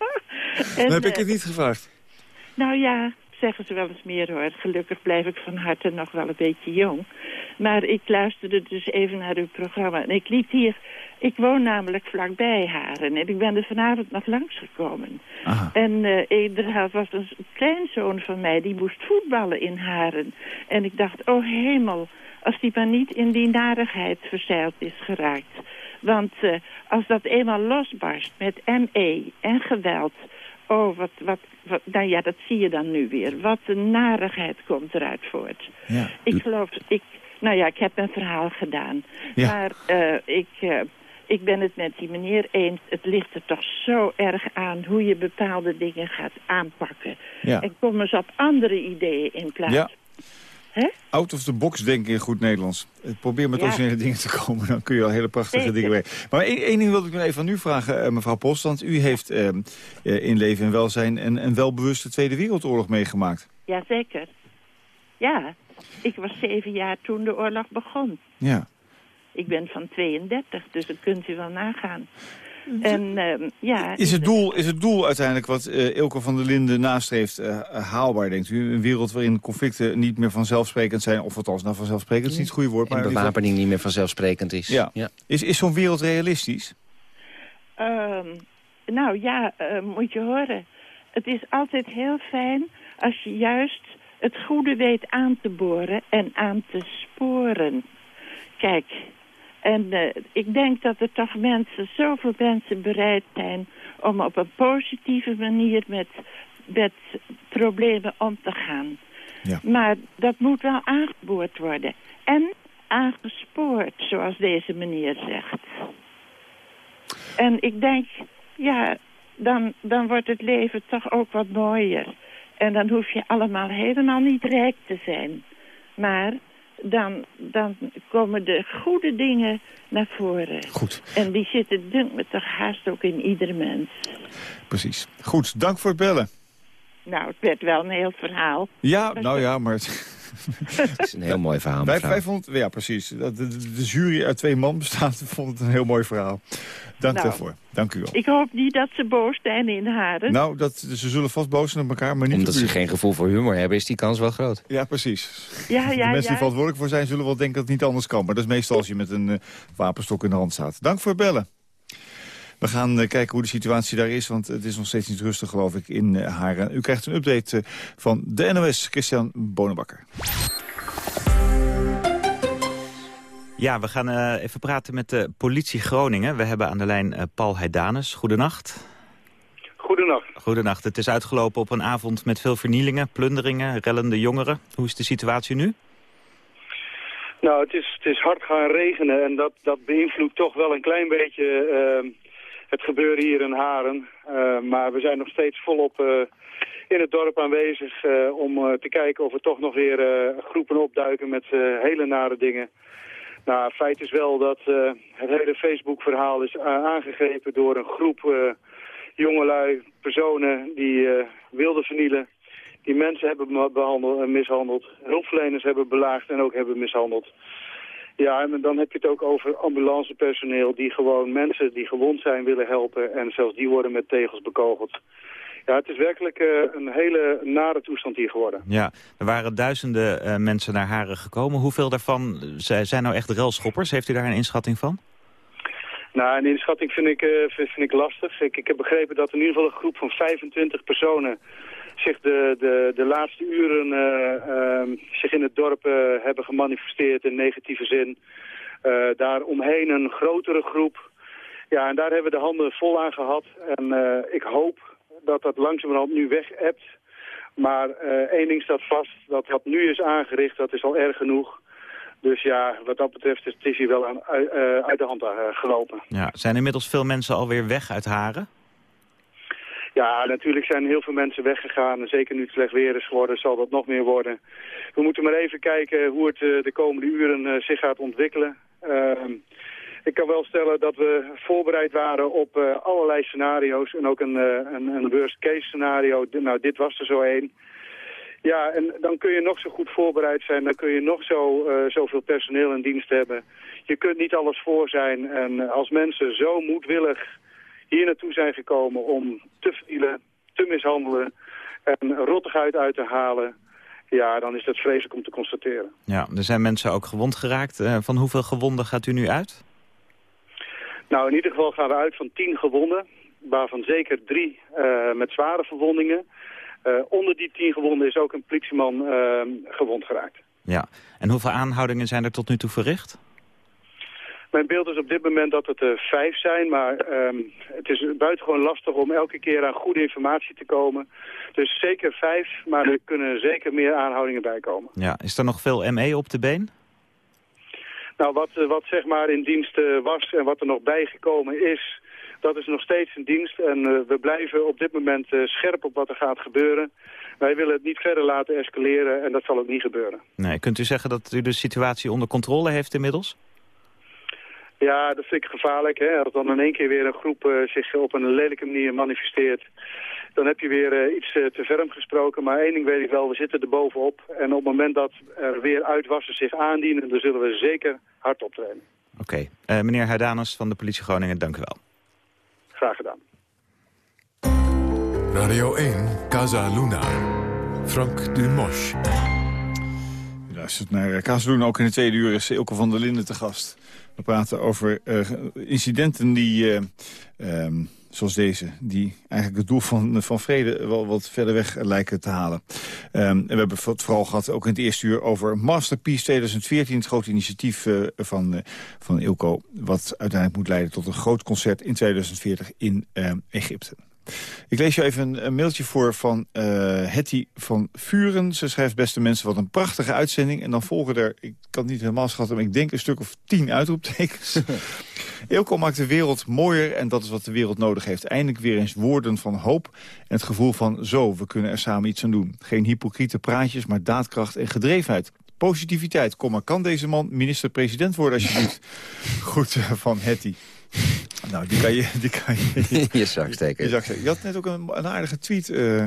dan heb ik eh, het niet gevraagd. Nou ja, zeggen ze wel eens meer hoor. Gelukkig blijf ik van harte nog wel een beetje jong. Maar ik luisterde dus even naar uw programma. En ik liep hier... Ik woon namelijk vlakbij Haren. En ik ben er vanavond nog langsgekomen. Aha. En eh, er was een kleinzoon van mij, die moest voetballen in Haren. En ik dacht, oh hemel, als die maar niet in die narigheid verzeild is geraakt. Want eh, als dat eenmaal losbarst met ME en geweld... Oh, wat, wat, wat, nou ja, dat zie je dan nu weer. Wat een narigheid komt eruit voort. Ja. Ik geloof, ik, nou ja, ik heb een verhaal gedaan. Ja. Maar eh, ik, eh, ik ben het met die meneer eens. Het ligt er toch zo erg aan hoe je bepaalde dingen gaat aanpakken. Ja. En kom eens op andere ideeën in plaats. Ja. Out of the box denken in goed Nederlands. Probeer met Ja. originele dingen te komen, dan kun je al hele prachtige Zeker. dingen mee. Maar één, ding wilde ik nog even aan u vragen, eh, mevrouw Post. Want u heeft eh, eh, in leven en welzijn een, een welbewuste Tweede Wereldoorlog meegemaakt. Jazeker. Ja, ik was zeven jaar toen de oorlog begon. Ja. Ik ben van 32, dus dat kunt u wel nagaan. En ehm, ja... Is het doel, is het doel uiteindelijk wat eh Ilko van der Linden nastreeft eh, haalbaar, denkt u? Een wereld waarin conflicten niet meer vanzelfsprekend zijn, of althans, nou vanzelfsprekend is niet het goede woord, maar En geval- bewapening niet meer vanzelfsprekend is. Ja. is, is zo'n wereld realistisch? Ehm, nou ja, eh, moet je horen. Het is altijd heel fijn als je juist het goede weet aan te boren en aan te sporen. Kijk, en eh, ik denk dat er toch mensen, zoveel mensen bereid zijn om op een positieve manier met, met problemen om te gaan. Ja. Maar dat moet wel aangeboord worden. En aangespoord, zoals deze meneer zegt. En ik denk, ja, dan, dan wordt het leven toch ook wat mooier. En dan hoef je allemaal helemaal niet rijk te zijn. Maar dan, dan komen de goede dingen naar voren. Goed, En die zitten, dunkt me toch haast ook in ieder mens. precies. Goed, dank voor het bellen. Nou, het werd wel een heel verhaal. Ja, nou ja, maar... het- is een heel mooi verhaal, Wij, vonden, ja, precies. Dat De, de, de jury uit twee man bestaat, vond het een heel mooi verhaal. Dank Nou. daarvoor. Dank u wel. Ik hoop niet dat ze boos zijn in Haren. Nou, dat, ze zullen vast boos zijn op elkaar, maar niet Omdat ze geen gevoel voor humor hebben, is die kans wel groot. Ja, precies. ja, de ja, mensen die ja. verantwoordelijk voor zijn, zullen wel denken dat het niet anders kan. Maar dat is meestal als je met een eh, wapenstok in de hand staat. Dank voor het bellen. We gaan eh, kijken hoe de situatie daar is, want het is nog steeds niet rustig, geloof ik, in eh, Haren. U krijgt een update eh, van de NOS, Christian Bonenbakker. Ja, we gaan eh, even praten met de politie Groningen. We hebben aan de lijn eh, Paul Heidanus. Goedenacht. Goedenacht. Goedenacht. Het is uitgelopen op een avond met veel vernielingen, plunderingen, rellende jongeren. Hoe is de situatie nu? Nou, het is, het is hard gaan regenen en dat, dat beïnvloedt toch wel een klein beetje eh, het gebeuren hier in Haren. Eh, maar we zijn nog steeds volop eh, in het dorp aanwezig eh, om te kijken of er toch nog weer groepen opduiken met hele nare dingen. Nou, feit is wel dat het hele Facebook-verhaal is aangegrepen door een groep jongelui, personen die wilden vernielen. die mensen hebben behandeld mishandeld. Hulpverleners hebben belaagd en ook hebben mishandeld. Ja, en dan heb je het ook over ambulancepersoneel die gewoon mensen die gewond zijn willen helpen. En zelfs die worden met tegels bekogeld. Ja, het is werkelijk uh, een hele nare toestand hier geworden. Ja, er waren duizenden uh, mensen naar Haren gekomen. Hoeveel daarvan zijn nou echt relschoppers? Heeft u daar een inschatting van? Nou, een inschatting vind ik, uh, vind, vind, ik lastig. Ik, ik heb begrepen dat in ieder geval een groep van 25 personen zich de, de, de laatste uren uh, zich in het dorp uh, hebben gemanifesteerd in negatieve zin. Uh, daar omheen een grotere groep. Ja, en daar hebben we de handen vol aan gehad. En ik hoop dat dat langzamerhand nu weg hebt. Maar één ding staat vast, dat wat nu is aangericht, dat is al erg genoeg. Dus ja, wat dat betreft is het hier wel aan, uit de hand gelopen. Ja, zijn inmiddels veel mensen alweer weg uit Haren? Ja, natuurlijk zijn heel veel mensen weggegaan. Zeker nu het slecht weer is geworden, zal dat nog meer worden. We moeten maar even kijken hoe het eh, de komende uren eh, zich gaat ontwikkelen. Ehm, ik kan wel stellen dat we voorbereid waren op uh, allerlei scenario's. En ook een, een, een worst case scenario. Nou, dit was er zo één. Ja, en dan kun je nog zo goed voorbereid zijn. Dan kun je nog zo, zoveel personeel in dienst hebben. Je kunt niet alles voor zijn. En als mensen zo moedwillig hier naartoe zijn gekomen om te vernielen, te mishandelen en rottigheid uit te halen, ja, dan is dat vreselijk om te constateren. Ja, er zijn mensen ook gewond geraakt. Uh, van hoeveel gewonden gaat u nu uit? Nou, in ieder geval gaan we uit van tien gewonden, waarvan zeker drie uh, met zware verwondingen. Uh, onder die tien gewonden is ook een politieman gewond geraakt. Ja, en hoeveel aanhoudingen zijn er tot nu toe verricht? Mijn beeld is op dit moment dat het er vijf zijn, maar um, het is buitengewoon lastig om elke keer aan goede informatie te komen. Dus zeker vijf, maar er kunnen zeker meer aanhoudingen bij komen. Ja, is er nog veel ME op de been? Nou, wat, eh, wat zeg maar in dienst uh, was en wat er nog bijgekomen is, dat is nog steeds in dienst. En uh, we blijven op dit moment uh, scherp op wat er gaat gebeuren. Wij willen het niet verder laten escaleren en dat zal ook niet gebeuren. Nee, kunt u zeggen dat u de situatie onder controle heeft inmiddels? Ja, dat vind ik gevaarlijk. Hè? Als dan in één keer weer een groep uh, zich op een lelijke manier manifesteert... dan heb je weer uh, iets uh, te ferm gesproken. Maar één ding weet ik wel, we zitten er bovenop. En op het moment dat er weer uitwassen zich aandienen... dan zullen we zeker hard optreden. Oké. Okay. meneer Herdanus van de politie Groningen, dank u wel. Graag gedaan. Radio 1, Casa Luna. Frank Dumosch. Luistert naar Casa Luna. Ook in de tweede uur is Ilke van der Linden te gast. We praten over uh, incidenten die, uh, um, zoals deze... die eigenlijk het doel van, van vrede wel wat verder weg lijken te halen. Um, en we hebben het vooral gehad, ook in het eerste uur... over Masterpiece 2014, het grote initiatief uh, van, van Ilko... wat uiteindelijk moet leiden tot een groot concert in 2040 in Egypte. Ik lees je even een, mailtje voor van uh, Hetty van Vuren. Ze schrijft, beste mensen, wat een prachtige uitzending. En dan volgen er, ik kan het niet helemaal schatten... maar ik denk een stuk of tien uitroeptekens. Eelco maakt de wereld mooier en dat is wat de wereld nodig heeft. Eindelijk weer eens woorden van hoop en het gevoel van... zo, we kunnen er samen iets aan doen. Geen hypocriete praatjes, maar daadkracht en gedrevenheid. Positiviteit, kom maar, kan deze man minister-president worden alsjeblieft? Goed, uh, van Hetty. Nou, die kan je... Die kan je, je zag steken. Je, je, je had net ook een, een aardige tweet. Uh...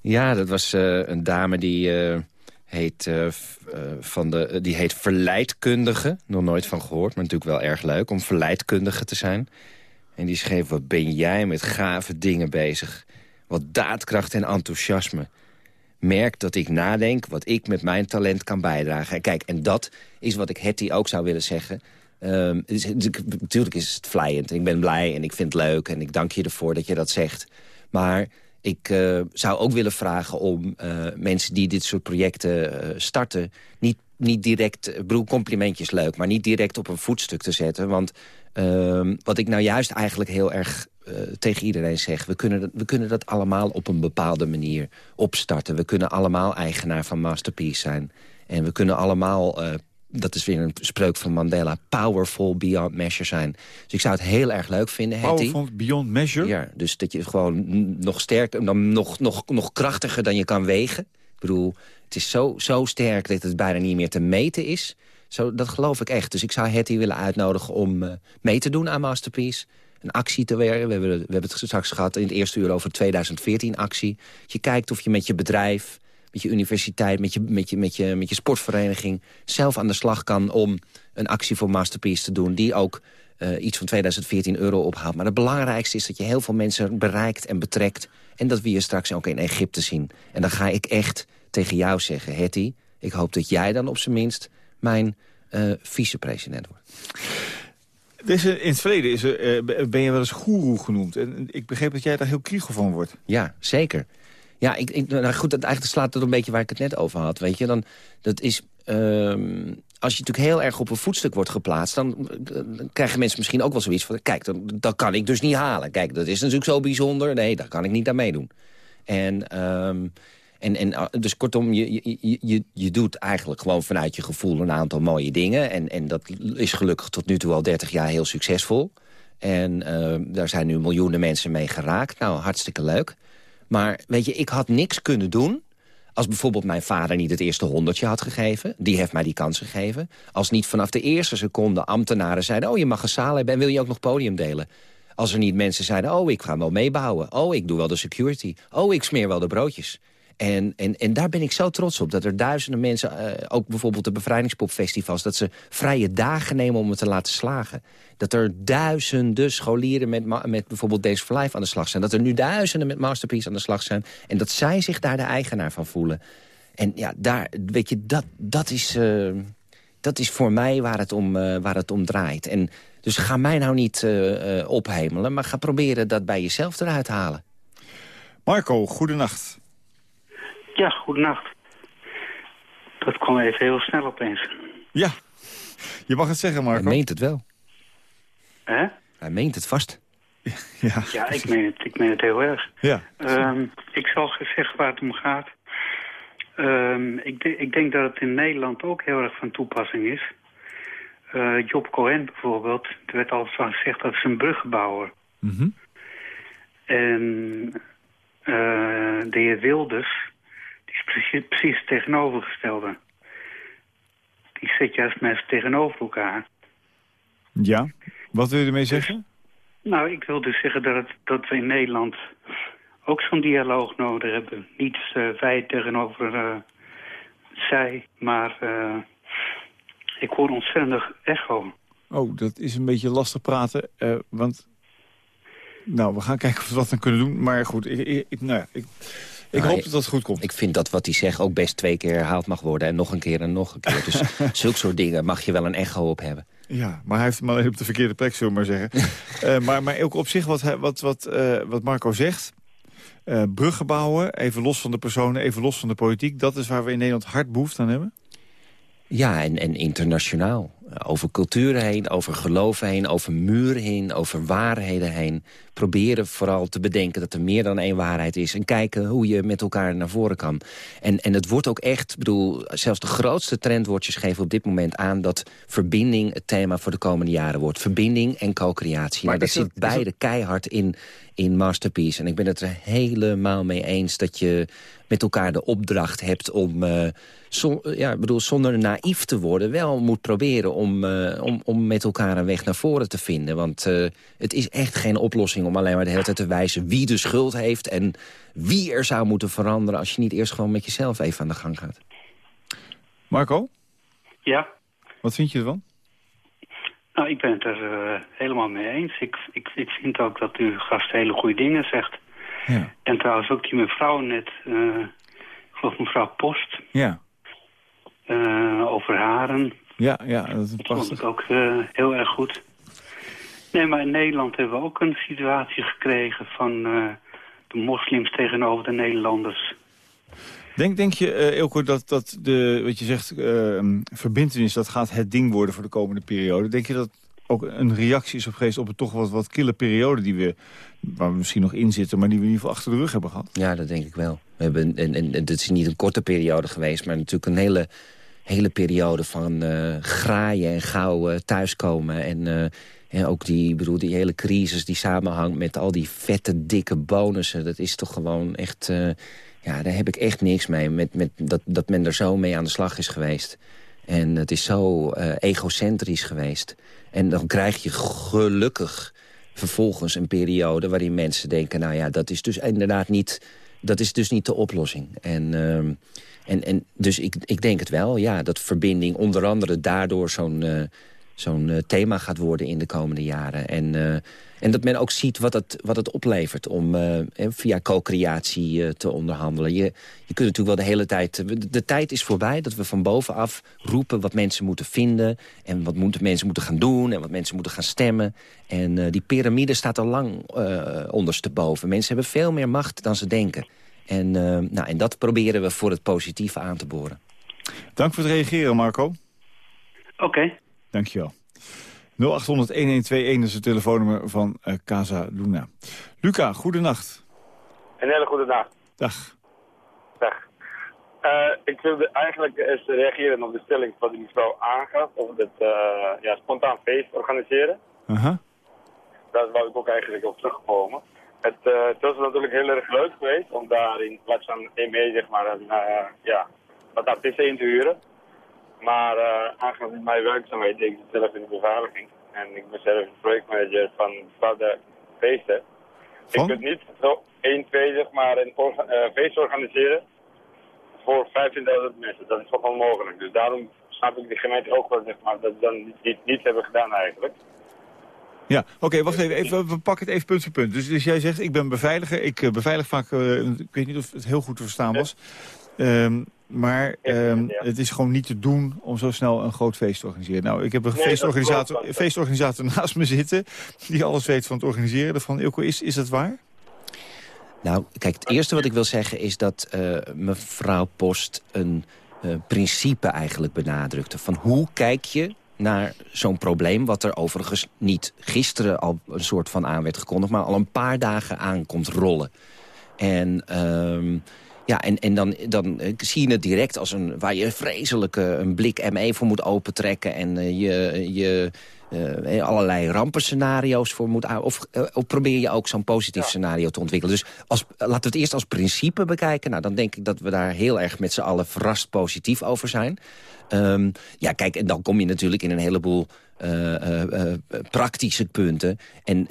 Ja, dat was uh, een dame die... Uh, heet, van de, die heet verleidkundige. Nog nooit van gehoord, maar natuurlijk wel erg leuk om verleidkundige te zijn. En die schreef, wat ben jij met gave dingen bezig. Wat daadkracht en enthousiasme. Merk dat ik nadenk wat ik met mijn talent kan bijdragen. En kijk, en dat is wat ik Hetty ook zou willen zeggen. Um, natuurlijk is het vlijend. Ik ben blij en ik vind het leuk en ik dank je ervoor dat je dat zegt. Maar ik uh, zou ook willen vragen om uh, mensen die dit soort projecten uh, starten... niet, niet direct, bedoel complimentjes leuk, maar niet direct op een voetstuk te zetten. Want ehm, wat ik nou juist eigenlijk heel erg tegen iedereen zeg... We kunnen, we kunnen dat allemaal op een bepaalde manier opstarten. We kunnen allemaal eigenaar van Masterpiece zijn. En we kunnen allemaal dat is weer een spreuk van Mandela, powerful beyond measure zijn. Dus ik zou het heel erg leuk vinden, Powerful beyond measure? Ja, dus dat je gewoon nog sterker, dan nog, nog, nog krachtiger dan je kan wegen. Ik bedoel, het is zo, zo sterk dat het bijna niet meer te meten is. Zo, dat geloof ik echt. Dus ik zou Hetty willen uitnodigen om uh, mee te doen aan Masterpiece. een actie te werken. We hebben, we hebben het straks gehad in het eerste uur over 2014 actie. Je kijkt of je met je bedrijf, met je universiteit, met je, met je, met je, met je sportvereniging... zelf aan de slag kan om een actie voor Masterpiece te doen... die ook uh, iets van 2014 euro ophaalt. Maar het belangrijkste is dat je heel veel mensen bereikt en betrekt... en dat we je straks ook in Egypte zien. En dan ga ik echt tegen jou zeggen, Hetty... ik hoop dat jij dan op zijn minst mijn uh, vicepresident wordt. Deze, in het verleden is er, uh, ben je wel eens goeroe genoemd. En ik begreep dat jij daar heel kriegel van wordt. Ja, zeker. Ja, ik, ik, nou goed, dat eigenlijk slaat het een beetje waar ik het net over had. Weet je, dan, dat is... Uh, als je natuurlijk heel erg op een voetstuk wordt geplaatst... dan, dan krijgen mensen misschien ook wel zoiets van... kijk, dat, dat kan ik dus niet halen. Kijk, dat is natuurlijk zo bijzonder. Nee, daar kan ik niet aan meedoen. En, um, en, en ah, dus kortom, je, je, je, je doet eigenlijk gewoon vanuit je gevoel... een aantal mooie dingen. En, en dat is gelukkig tot nu toe al 30 jaar heel succesvol. En uh, daar zijn nu miljoenen mensen mee geraakt. Nou, hartstikke leuk. Maar weet je, ik had niks kunnen doen als bijvoorbeeld mijn vader niet het eerste honderdje had gegeven... die heeft mij die kans gegeven. Als niet vanaf de eerste seconde ambtenaren zeiden... oh, je mag een zaal hebben en wil je ook nog podium delen. Als er niet mensen zeiden, oh, ik ga wel meebouwen. Oh, ik doe wel de security. Oh, ik smeer wel de broodjes. En, en, en daar ben ik zo trots op. Dat er duizenden mensen, uh, ook bijvoorbeeld de bevrijdingspopfestivals... dat ze vrije dagen nemen om het te laten slagen. Dat er duizenden scholieren met, met bijvoorbeeld Days for Life aan de slag zijn. Dat er nu duizenden met Masterpiece aan de slag zijn. En dat zij zich daar de eigenaar van voelen. En ja, daar, weet je, dat, dat, is, uh, dat is voor mij waar het om, uh, waar het om draait. En dus ga mij nou niet ophemelen, maar ga proberen dat bij jezelf eruit halen. Marco, goedenacht. Ja, goedenacht. Dat kwam even heel snel opeens. Ja, je mag het zeggen, Marco. Hij meent het wel. Hè? Hij meent het vast. Ja, ja ik, meen het, ik meen het heel erg. Ja. Um, ik zal zeggen waar het om gaat. Um, ik, de, ik, denk dat het in Nederland ook heel erg van toepassing is. Uh, Job Cohen bijvoorbeeld, er werd altijd van gezegd dat is een bruggenbouwer. Mm -hmm. En uh, de heer Wilders, precies, precies het tegenovergestelde. Die zet juist mensen tegenover elkaar. Ja, wat wil je ermee zeggen? Nou, ik wil dus zeggen dat, het, dat we in Nederland ook zo'n dialoog nodig hebben. Niet uh, wij tegenover uh, zij, maar uh, ik hoor ontzettend echo. Oh, dat is een beetje lastig praten, want... Nou, we gaan kijken of we wat dan kunnen doen. Maar goed, ik, ik, nou ja, ik, ik nou, hoop dat dat goed komt. Ik vind dat wat hij zegt ook best twee keer herhaald mag worden. En nog een keer en nog een keer. Dus zulke soort dingen mag je wel een echo op hebben. Ja, maar hij heeft hem alleen op de verkeerde plek, zullen we maar zeggen. uh, maar, maar ook op zich wat, wat, wat, uh, wat Marco zegt... Uh, bruggen bouwen, even los van de personen, even los van de politiek... dat is waar we in Nederland hard behoefte aan hebben? Ja, en, en internationaal. Over culturen heen, over geloven heen, over muren heen, over waarheden heen. Proberen vooral te bedenken dat er meer dan één waarheid is. En kijken hoe je met elkaar naar voren kan. En, en het wordt ook echt, bedoel, zelfs de grootste trendwoordjes geven op dit moment aan... dat verbinding het thema voor de komende jaren wordt. Verbinding en co-creatie. Maar nou, dat zit beide keihard in, in Masterpiece. En ik ben het er helemaal mee eens dat je met elkaar de opdracht hebt om... Uh, zo, ja, bedoel, zonder naïef te worden wel moet proberen om, uh, om, om met elkaar een weg naar voren te vinden. Want uh, het is echt geen oplossing om alleen maar de hele tijd te wijzen wie de schuld heeft... en wie er zou moeten veranderen als je niet eerst gewoon met jezelf even aan de gang gaat. Marco? Ja? Wat vind je ervan? Nou, ik ben het er uh, helemaal mee eens. Ik, ik, ik vind ook dat uw gast hele goede dingen zegt. Ja. En trouwens ook die mevrouw net, uh, ik geloof mevrouw Post. Ja. Uh, over haren. Ja, ja, dat is dat vond ik ook uh, heel erg goed. Nee, maar in Nederland hebben we ook een situatie gekregen van de moslims tegenover de Nederlanders. Denk, denk je, uh, dat, dat de, wat je zegt, uh, verbindenis, dat gaat het ding worden voor de komende periode? Denk je dat ook een reactie is op geweest op een toch wat, wat kille periode die we, waar we misschien nog in zitten, maar die we in ieder geval achter de rug hebben gehad? Ja, dat denk ik wel. We hebben, en, en, en het is niet een korte periode geweest, maar natuurlijk een hele, hele periode van uh, graaien en gauw thuiskomen. En, en ook die, bedoel, die hele crisis die samenhangt met al die vette, dikke bonussen. Dat is toch gewoon echt... ja, daar heb ik echt niks mee. Met, met dat, dat men er zo mee aan de slag is geweest. En het is zo uh, egocentrisch geweest. En dan krijg je gelukkig vervolgens een periode waarin mensen denken... nou ja, dat is dus inderdaad niet, dat is dus niet de oplossing. En, ehm, en, en dus ik, ik denk het wel, ja, dat verbinding onder andere daardoor zo'n eh, zo'n eh, thema gaat worden in de komende jaren. En, eh, en dat men ook ziet wat het, wat het oplevert om eh, via co-creatie eh, te onderhandelen. Je, je kunt natuurlijk wel de hele tijd... De, de tijd is voorbij dat we van bovenaf roepen wat mensen moeten vinden... en wat moeten, mensen moeten gaan doen en wat mensen moeten gaan stemmen. En eh, die piramide staat al lang eh, ondersteboven. Mensen hebben veel meer macht dan ze denken. En, nou, en dat proberen we voor het positieve aan te boren. Dank voor het reageren, Marco. Oké. Dankjewel. 0800-1121 is het telefoonnummer van eh, Casa Luna. Luca, goedenacht. Een hele goede dag. Dag. Dag. Eh, ik wilde eigenlijk eens reageren op de stelling van die mevrouw aangaf over het eh, ja, spontaan feest organiseren. Aha. Daar wou ik ook eigenlijk op terugkomen. Het, het was natuurlijk heel erg leuk geweest om daar in plaats van één mee zeg maar een, ja, wat artiesten in te huren. Maar uh, aangezien mijn werkzaamheid, ik zit zelf in de beveiliging en ik ben zelf projectmanager van bepaalde feesten. Van? Ik kunt niet zo 1, 2 zeg maar een orga- eh, feest organiseren voor 15.000 mensen. Dat is toch onmogelijk. Dus daarom snap ik de gemeente ook wel zeg maar, dat ze dan niet, niet, hebben gedaan eigenlijk. Ja, oké, wacht even, even. We pakken het even punt voor punt. Dus, dus jij zegt, ik ben beveiliger. Ik eh, beveilig vaak, eh, ik weet niet of het heel goed te verstaan was. Ehm, maar ehm, ja. het is gewoon niet te doen om zo snel een groot feest te organiseren. Nou, ik heb een Nee, feestorganisator, klopt. feestorganisator naast me zitten... die alles weet van het organiseren. Van Ilko, is, is dat waar? Nou, kijk, het eerste wat ik wil zeggen is dat eh, mevrouw Post een eh, principe eigenlijk benadrukte. Van hoe kijk je naar zo'n probleem... wat er overigens niet gisteren al een soort van aan werd gekondigd... maar al een paar dagen aan komt rollen. En... ehm, ja, en, en dan, dan eh, zie je het direct als een... waar je vreselijk eh, een blik ME voor moet opentrekken... en eh, je, je allerlei rampenscenario's voor moet... Of, of probeer je ook zo'n positief scenario te ontwikkelen. Dus als, laten we het eerst als principe bekijken. Nou, dan denk ik dat we daar heel erg met z'n allen verrast positief over zijn. Ehm, ja, kijk, en dan kom je natuurlijk in een heleboel eh, eh, eh, praktische punten. En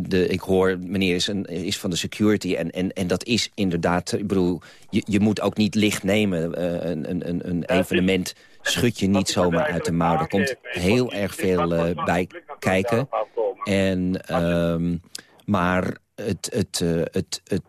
de, ik hoor, meneer is, een, is van de security. En, en, en dat is inderdaad, ik bedoel, je, je moet ook niet licht nemen. een, een, een, een evenement schud je niet zomaar uit de mouw. Er komt heel erg veel bij kijken. En, ehm, maar het, het, het, het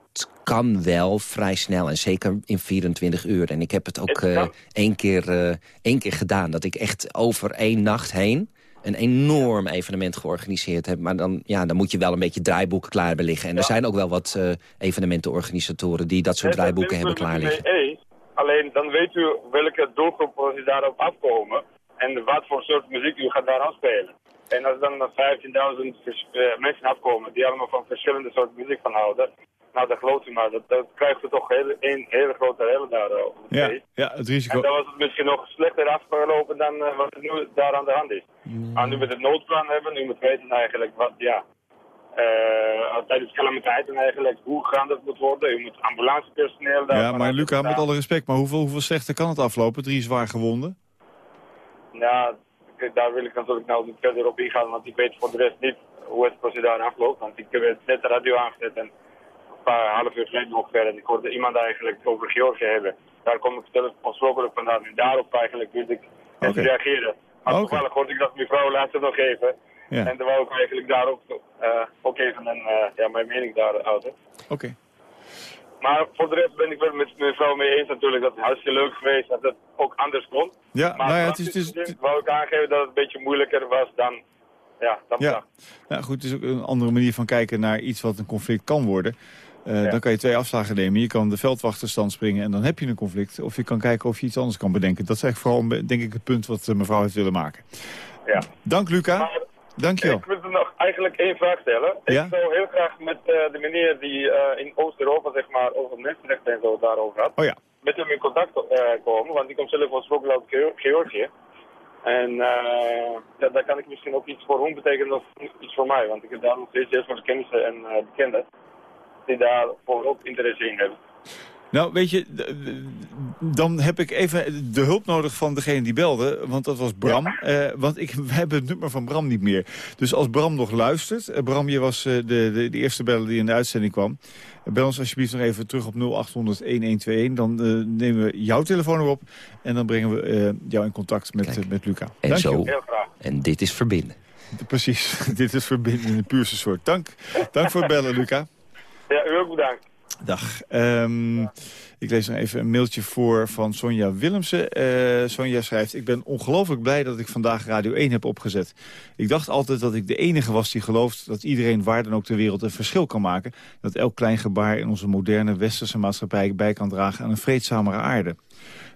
kan wel vrij snel en zeker in 24 uur. En ik heb het ook kan. één, keer, eh, één keer gedaan. Dat ik echt over één nacht heen een enorm evenement georganiseerd heb. Maar dan, ja, dan moet je wel een beetje draaiboeken klaar hebben liggen. En er zijn ook wel wat eh, evenementenorganisatoren... die dat soort Nee, draaiboeken hebben klaar liggen. mee. Alleen dan weet u welke doelgroep daarop afkomen. En wat voor soort muziek u gaat daar afspelen. En als dan 15.000 vers- eh, mensen afkomen die allemaal van verschillende soorten muziek van houden. Nou, dat gelooft u maar. Dat, dat krijgt u toch hele, een hele grote rellen daar eh, het Ja, ja het En risico. dan was het misschien nog slechter afgelopen dan eh, wat er nu daar aan de hand is. Maar nu met het noodplan hebben, u moet weten eigenlijk wat, ja, eh, tijdens calamiteiten eigenlijk, hoe gaan dat moet worden. U moet ambulancepersoneel daar... Ja, maar Luca, met alle respect, maar hoeveel, hoeveel slechter kan het aflopen? Drie zwaar gewonden? Ja, daar wil ik natuurlijk nou niet verder op ingaan, want ik weet voor de rest niet hoe het procedure afloopt. Want ik heb net de radio aangezet en een paar half uur geleden ongeveer en ik hoorde iemand eigenlijk over Georgië hebben. Daar kom ik zelf oorspronkelijk vandaan en daarop eigenlijk wilde ik even Oké. reageren. Maar Oké. toevallig hoorde ik dat mevrouw laatst nog even. Ja, En dan wou ik eigenlijk daar ook, eh, ook even een, eh, ja, mijn mening daar oké. Maar voor de rest ben ik wel met mevrouw mee eens natuurlijk dat het hartstikke leuk geweest dat het ook anders kon. Ja, Maar nou ja, het is... Het is praktisch gezien wou ik aangeven dat het een beetje moeilijker was dan, ja, dan ja. ja, goed, het is ook een andere manier van kijken naar iets wat een conflict kan worden. Eh, Dan kan je twee afslagen nemen. Je kan de veldwachterstand springen en dan heb je een conflict. Of je kan kijken of je iets anders kan bedenken. Dat is eigenlijk vooral, denk ik, het punt wat mevrouw heeft willen maken. Ja. Dank, Luca. Maar Dank je wel. ik wilde nog eigenlijk één vraag stellen. Ja? Ik zou heel graag met eh, de meneer die eh, in Oost-Europa zeg maar over mensenrechten en zo daarover had, Oh ja. met hem in contact komen. Want die komt zelf uit Geo- Georgië. En ja, daar kan ik misschien ook iets voor hem betekenen of iets voor mij. Want ik heb daar nog steeds heel veel kennissen en eh, bekenden die daarvoor ook interesse in hebben. Nou, weet je, dan heb ik even de hulp nodig van degene die belde. Want dat was Bram. Eh, want ik, we hebben het nummer van Bram niet meer. Dus als Bram nog luistert... eh, Bram, je was eh, de, de, de eerste beller die in de uitzending kwam. Bel ons alsjeblieft nog even terug op 0800-1121. Dan nemen we jouw telefoon op. En dan brengen we eh, jou in contact met, met Luca. En Dank je zo. graag. En dit is verbinden. Precies, dit is verbinden in de puurste soort. Dank, dank voor het bellen, Luca. Ja, u ook bedankt. Dag. Ehm, ik lees nog even een mailtje voor van Sonja Willemsen. Eh, Sonja schrijft... Ik ben ongelooflijk blij dat ik vandaag Radio 1 heb opgezet. Ik dacht altijd dat ik de enige was die gelooft... dat iedereen waar dan ook ter wereld een verschil kan maken. Dat elk klein gebaar in onze moderne westerse maatschappij... bij kan dragen aan een vreedzamere aarde.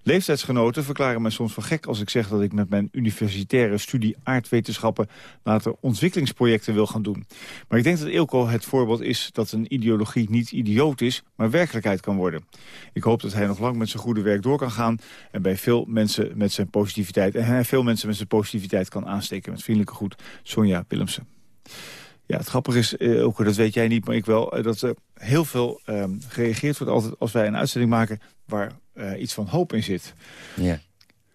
Leeftijdsgenoten verklaren mij soms voor gek als ik zeg dat ik met mijn universitaire studie aardwetenschappen later ontwikkelingsprojecten wil gaan doen. Maar ik denk dat Ilko het voorbeeld is dat een ideologie niet idioot is, maar werkelijkheid kan worden. Ik hoop dat hij nog lang met zijn goede werk door kan gaan en bij veel mensen met zijn positiviteit en hij veel mensen met zijn positiviteit kan aansteken. Met vriendelijke groet, Sonja Willemsen. Ja, het grappige is, eh, Ilko, dat weet jij niet, maar ik wel... eh, dat er heel veel ehm, gereageerd wordt altijd als wij een uitzending maken... waar eh, iets van hoop in zit. Ja.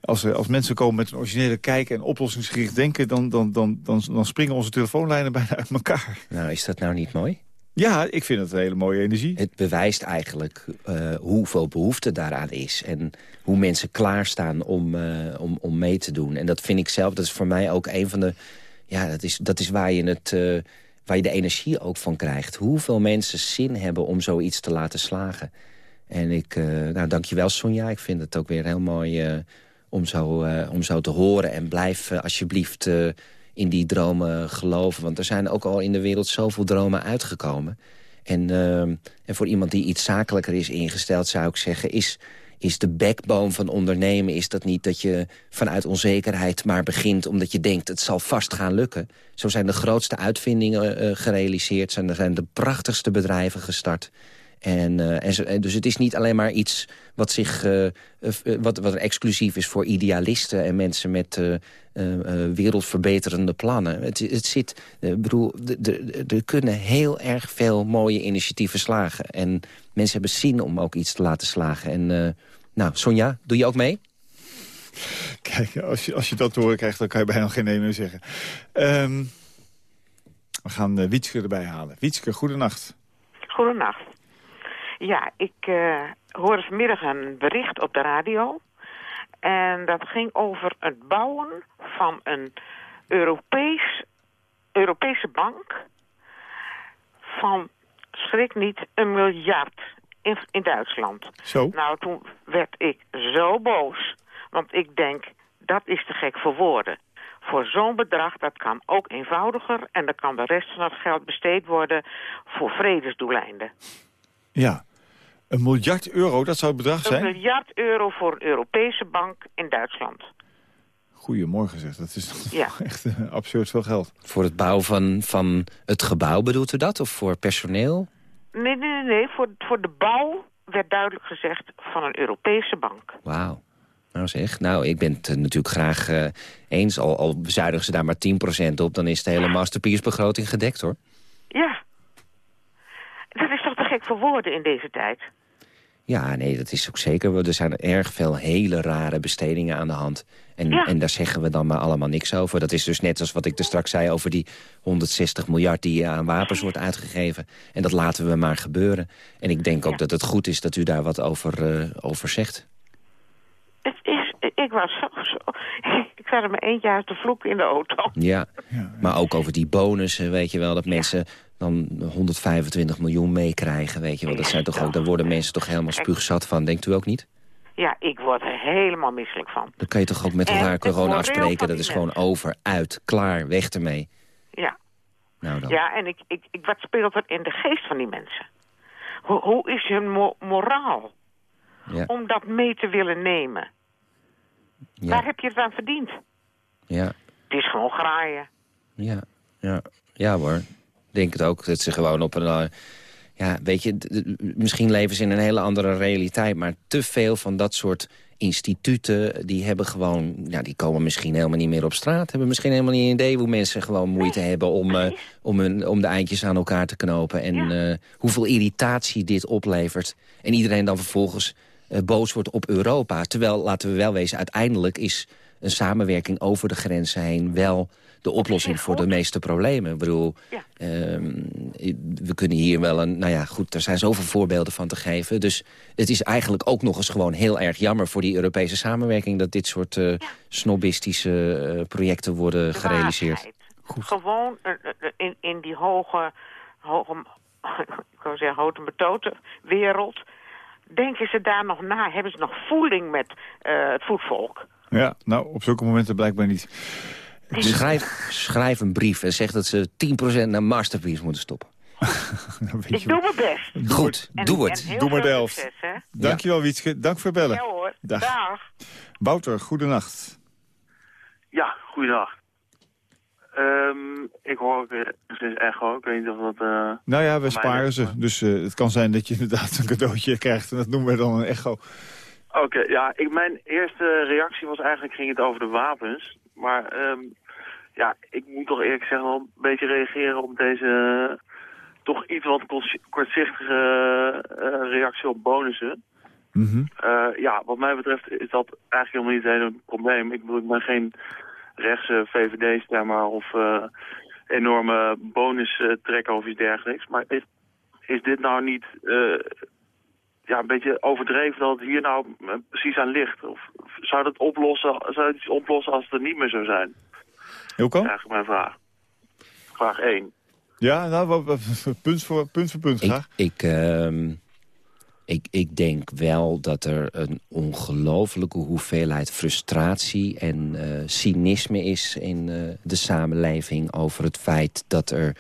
Als, als mensen komen met een originele kijk en oplossingsgericht denken... Dan, dan, dan, dan, dan springen onze telefoonlijnen bijna uit elkaar. Nou, is dat nou niet mooi? Ja, ik vind het een hele mooie energie. Het bewijst eigenlijk eh, hoeveel behoefte daaraan is. En hoe mensen klaarstaan om, eh, om, om mee te doen. En dat vind ik zelf, dat is voor mij ook een van de... Ja, dat is, dat is waar, je het, eh, waar je de energie ook van krijgt. Hoeveel mensen zin hebben om zoiets te laten slagen. En ik, eh nou, dankjewel Sonja. Ik vind het ook weer heel mooi eh, om, zo, om zo te horen. En blijf alsjeblieft in die dromen geloven. Want er zijn ook al in de wereld zoveel dromen uitgekomen. En, en voor iemand die iets zakelijker is ingesteld, zou ik zeggen... is, is de backbone van ondernemen... is dat niet dat je vanuit onzekerheid maar begint... omdat je denkt, het zal vast gaan lukken. Zo zijn de grootste uitvindingen eh, gerealiseerd. Zijn, er zijn de prachtigste bedrijven gestart. En, eh, en, dus het is niet alleen maar iets wat, zich, eh, eh, wat, wat exclusief is voor idealisten... en mensen met eh, eh, eh, wereldverbeterende plannen. Het, het zit, eh, bedoel, er kunnen heel erg veel mooie initiatieven slagen. En mensen hebben zin om ook iets te laten slagen. En eh, nou, Sonja, doe je ook mee? Kijk, als je, als je dat te horen krijgt, dan kan je bijna geen nee meer zeggen. Ehm, we gaan eh, Wietske erbij halen. Wietske, goedenacht. Goedenacht. Ja, ik eh, hoorde vanmiddag een bericht op de radio. En dat ging over het bouwen van een Europees, Europese bank van, schrik niet, een miljard in, in Duitsland. Zo? Nou, toen werd ik zo boos. Want ik denk, dat is te gek voor woorden. Voor zo'n bedrag, dat kan ook eenvoudiger... en dan kan de rest van het geld besteed worden voor vredesdoeleinden. Ja. Een miljard euro, dat zou het bedrag Een zijn? miljard euro voor een Europese bank in Duitsland. Goedemorgen zeg, dat is Ja. echt eh, absurd veel geld. Voor het bouwen van, van het gebouw bedoelt u dat? Of voor personeel? Nee, nee, nee, nee. Voor, voor de bouw werd duidelijk gezegd van een Europese bank. Wauw. Nou zeg, nou, ik ben het eh, natuurlijk graag eh, eens. Al, al bezuinigen ze daar maar 10% op... dan is de hele masterpiece-begroting gedekt, hoor. Ja. Dat is toch te gek voor woorden in deze tijd? Ja, nee, dat is ook zeker. Er zijn erg veel hele rare bestedingen aan de hand. En, Ja. en daar zeggen we dan maar allemaal niks over. Dat is dus net als wat ik er straks zei over die 160 miljard... die aan wapens wordt uitgegeven. En dat laten we maar gebeuren. En ik denk ook dat het goed is dat u daar wat over, eh, over zegt. Het is, ik was zo, zo... Ik zat er maar eentje uit te vloeken in de auto. Ja, maar ook over die bonussen, weet je wel... dat mensen dan 125 miljoen meekrijgen, weet je wel. Dat zijn toch ook, daar worden mensen toch helemaal spuugzat van. Denkt u ook niet? Ja, ik word er helemaal misselijk van. Dan kan je toch ook met elkaar moreel afspreken. Dat is gewoon over, uit, klaar, weg ermee. Ja. Nou dan. Ja, en ik, ik, ik, wat speelt er in de geest van die mensen? Hoe, hoe is hun mo- moraal Ja, om dat mee te willen nemen? Waar ja, heb je het aan verdiend? ja, Het is gewoon graaien. ja, ja. Ja hoor, denk het ook. Dat ze gewoon op een... eh, ja, weet je, misschien leven ze in een hele andere realiteit... maar te veel van dat soort instituten, die hebben gewoon... Ja, die komen misschien helemaal niet meer op straat. Hebben misschien helemaal niet een idee hoe mensen gewoon moeite hebben... Om, uh, om, hun, om de eindjes aan elkaar te knopen. En ja. hoeveel irritatie dit oplevert. En iedereen dan vervolgens boos wordt op Europa. Terwijl, laten we wel wezen, uiteindelijk is een samenwerking over de grenzen heen... wel de oplossing voor de meeste problemen. Ik bedoel, ja. um, we kunnen hier wel een... Nou ja, goed, er zijn zoveel voorbeelden van te geven. Dus het is eigenlijk ook nog eens gewoon heel erg jammer... voor die Europese samenwerking... dat dit soort uh, ja. snobistische uh, projecten worden de gerealiseerd. Goed. Gewoon uh, in, in die hoge, hoge ik wou zeggen, houten betoten wereld... denken ze daar nog na? Hebben ze nog voeling met het voetvolk? Ja, nou, op zulke momenten blijkbaar niet. Schrijf, schrijf een brief en zeg dat ze 10% naar Masterpiece moeten stoppen. nou, ik doe mijn best. Goed, en, doe het. Doe maar de helft. Dankjewel, Wietske. Dank voor bellen. Ja hoor, dag. dag. Wouter, goedenacht. Ja, goedendag. Um, ik hoor een echo. Ik weet niet of dat... Uh, nou ja, we sparen ze. Dus uh, het kan zijn dat je inderdaad een cadeautje krijgt. En dat noemen we dan een echo. Oké, okay, ja. Ik, mijn eerste reactie was eigenlijk, ging het over de wapens. Maar um, ja, ik moet toch eerlijk zeggen wel een beetje reageren op deze uh, toch iets wat kortzichtige uh, reactie op bonussen. Mm -hmm. uh, ja, wat mij betreft is dat eigenlijk helemaal niet het hele probleem. Ik bedoel, ik ben geen rechtse VVD-stemmer of enorme bonustrekker of iets dergelijks. Maar is, is dit nou niet ja, een beetje overdreven dat het hier nou precies aan ligt? Of zou dat oplossen, zou het iets oplossen als het er niet meer zou zijn? Is eigenlijk mijn vraag. Vraag 1. Ja, nou, punt voor punt, voor punt graag. Ik, ik, uh, ik, ik denk wel dat er een ongelofelijke hoeveelheid frustratie en uh, cynisme is in uh, de samenleving over het feit dat er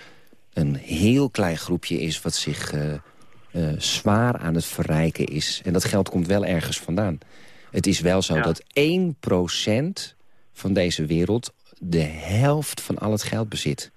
een heel klein groepje is wat zich uh, zwaar aan het verrijken is. En dat geld komt wel ergens vandaan. Het is wel zo ja. dat 1% van deze wereld de helft van al het geld bezit.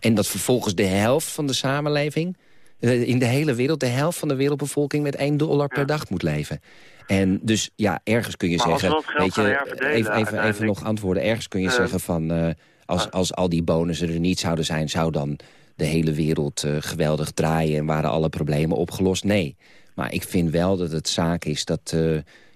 En dat vervolgens de helft van de samenleving... Uh, in de hele wereld, de helft van de wereldbevolking... met 1 dollar per ja. dag moet leven. En dus ja, ergens kun je maar zeggen... Weet je, even, even, even nog antwoorden. Ergens kun je uh, zeggen van... Uh, als, als al die bonussen er niet zouden zijn... zou dan de hele wereld geweldig draaien... en waren alle problemen opgelost? Nee. Maar ik vind wel dat het zaak is dat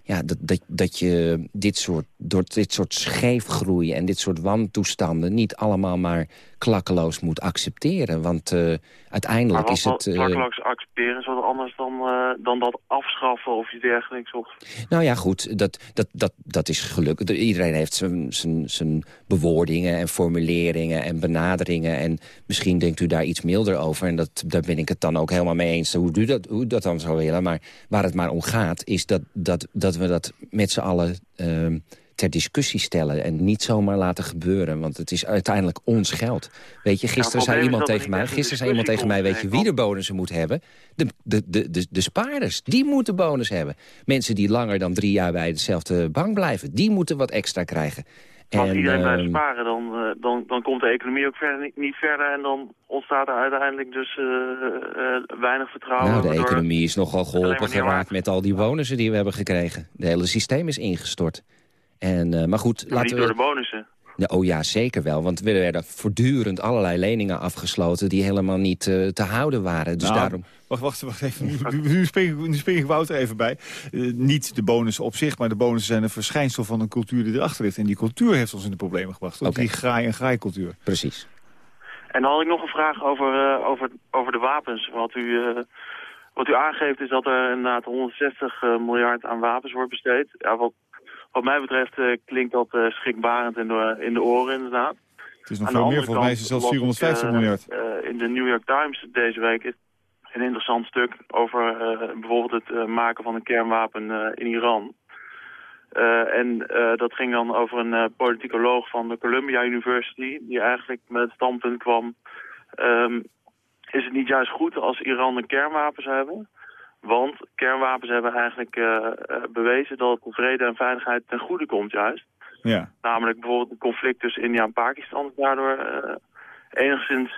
ja, dat, dat, dat je dit soort, door dit soort scheefgroei en dit soort wantoestanden... niet allemaal maar klakkeloos moet accepteren. Want uh, uiteindelijk is het... Uh, klakkeloos accepteren is wat anders dan, uh, dan dat afschaffen of iets dergelijks? Of... Nou ja, goed, dat, dat, dat, dat is gelukkig. Iedereen heeft zijn, zijn, zijn bewoordingen en formuleringen en benaderingen. En misschien denkt u daar iets milder over. En dat, daar ben ik het dan ook helemaal mee eens hoe u dat, hoe dat dan zou willen. Maar waar het maar om gaat, is dat, dat, dat we dat met z'n allen... Uh, ter discussie stellen en niet zomaar laten gebeuren. Want het is uiteindelijk ons geld. Weet je, gisteren zei iemand tegen mij, gisteren zei iemand tegen mij, weet je wie de bonussen moet hebben? De, de, de, de, de spaarders, die moeten bonus hebben. Mensen die langer dan drie jaar bij dezelfde bank blijven, die moeten wat extra krijgen. Als en, iedereen blijft sparen, dan, uh, dan, dan komt de economie ook niet, niet verder... en dan ontstaat er uiteindelijk dus uh, uh, weinig vertrouwen. Nou, de economie is nogal geholpen geraakt met al die bonussen die we hebben gekregen. Het hele systeem is ingestort. En, uh, maar goed, maar laten niet we... door de bonussen. Ja, oh ja, zeker wel. Want er werden voortdurend allerlei leningen afgesloten... die helemaal niet uh, te houden waren. Dus nou, daarom... Wacht, wacht, wacht even. Nu, nu, spring, ik, nu spring ik Wouter even bij. Uh, niet de bonussen op zich, maar de bonussen zijn een verschijnsel van een cultuur die erachter ligt. En die cultuur heeft ons in de problemen gebracht. Ook okay. die graai- en graaikultuur. Precies. En dan had ik nog een vraag over, uh, over, over de wapens. Wat u, wat u aangeeft is dat er inderdaad 160 miljard aan wapens wordt besteed. Ja, wat wat mij betreft uh, klinkt dat uh, schrikbarend in de, in de oren inderdaad. Het is nog veel meer, volgens mij is het zelfs 450 ik, miljard. Uh, in de New York Times deze week is een interessant stuk over bijvoorbeeld het maken van een kernwapen in Iran. en dat ging dan over een politicoloog van de Columbia University, die eigenlijk met het standpunt kwam... Um, is het niet juist goed als Iran een kernwapen zou hebben? Want kernwapens hebben eigenlijk uh, bewezen dat het vrede en veiligheid ten goede komt juist. Ja. Namelijk bijvoorbeeld het conflict tussen India en Pakistan is daardoor uh, enigszins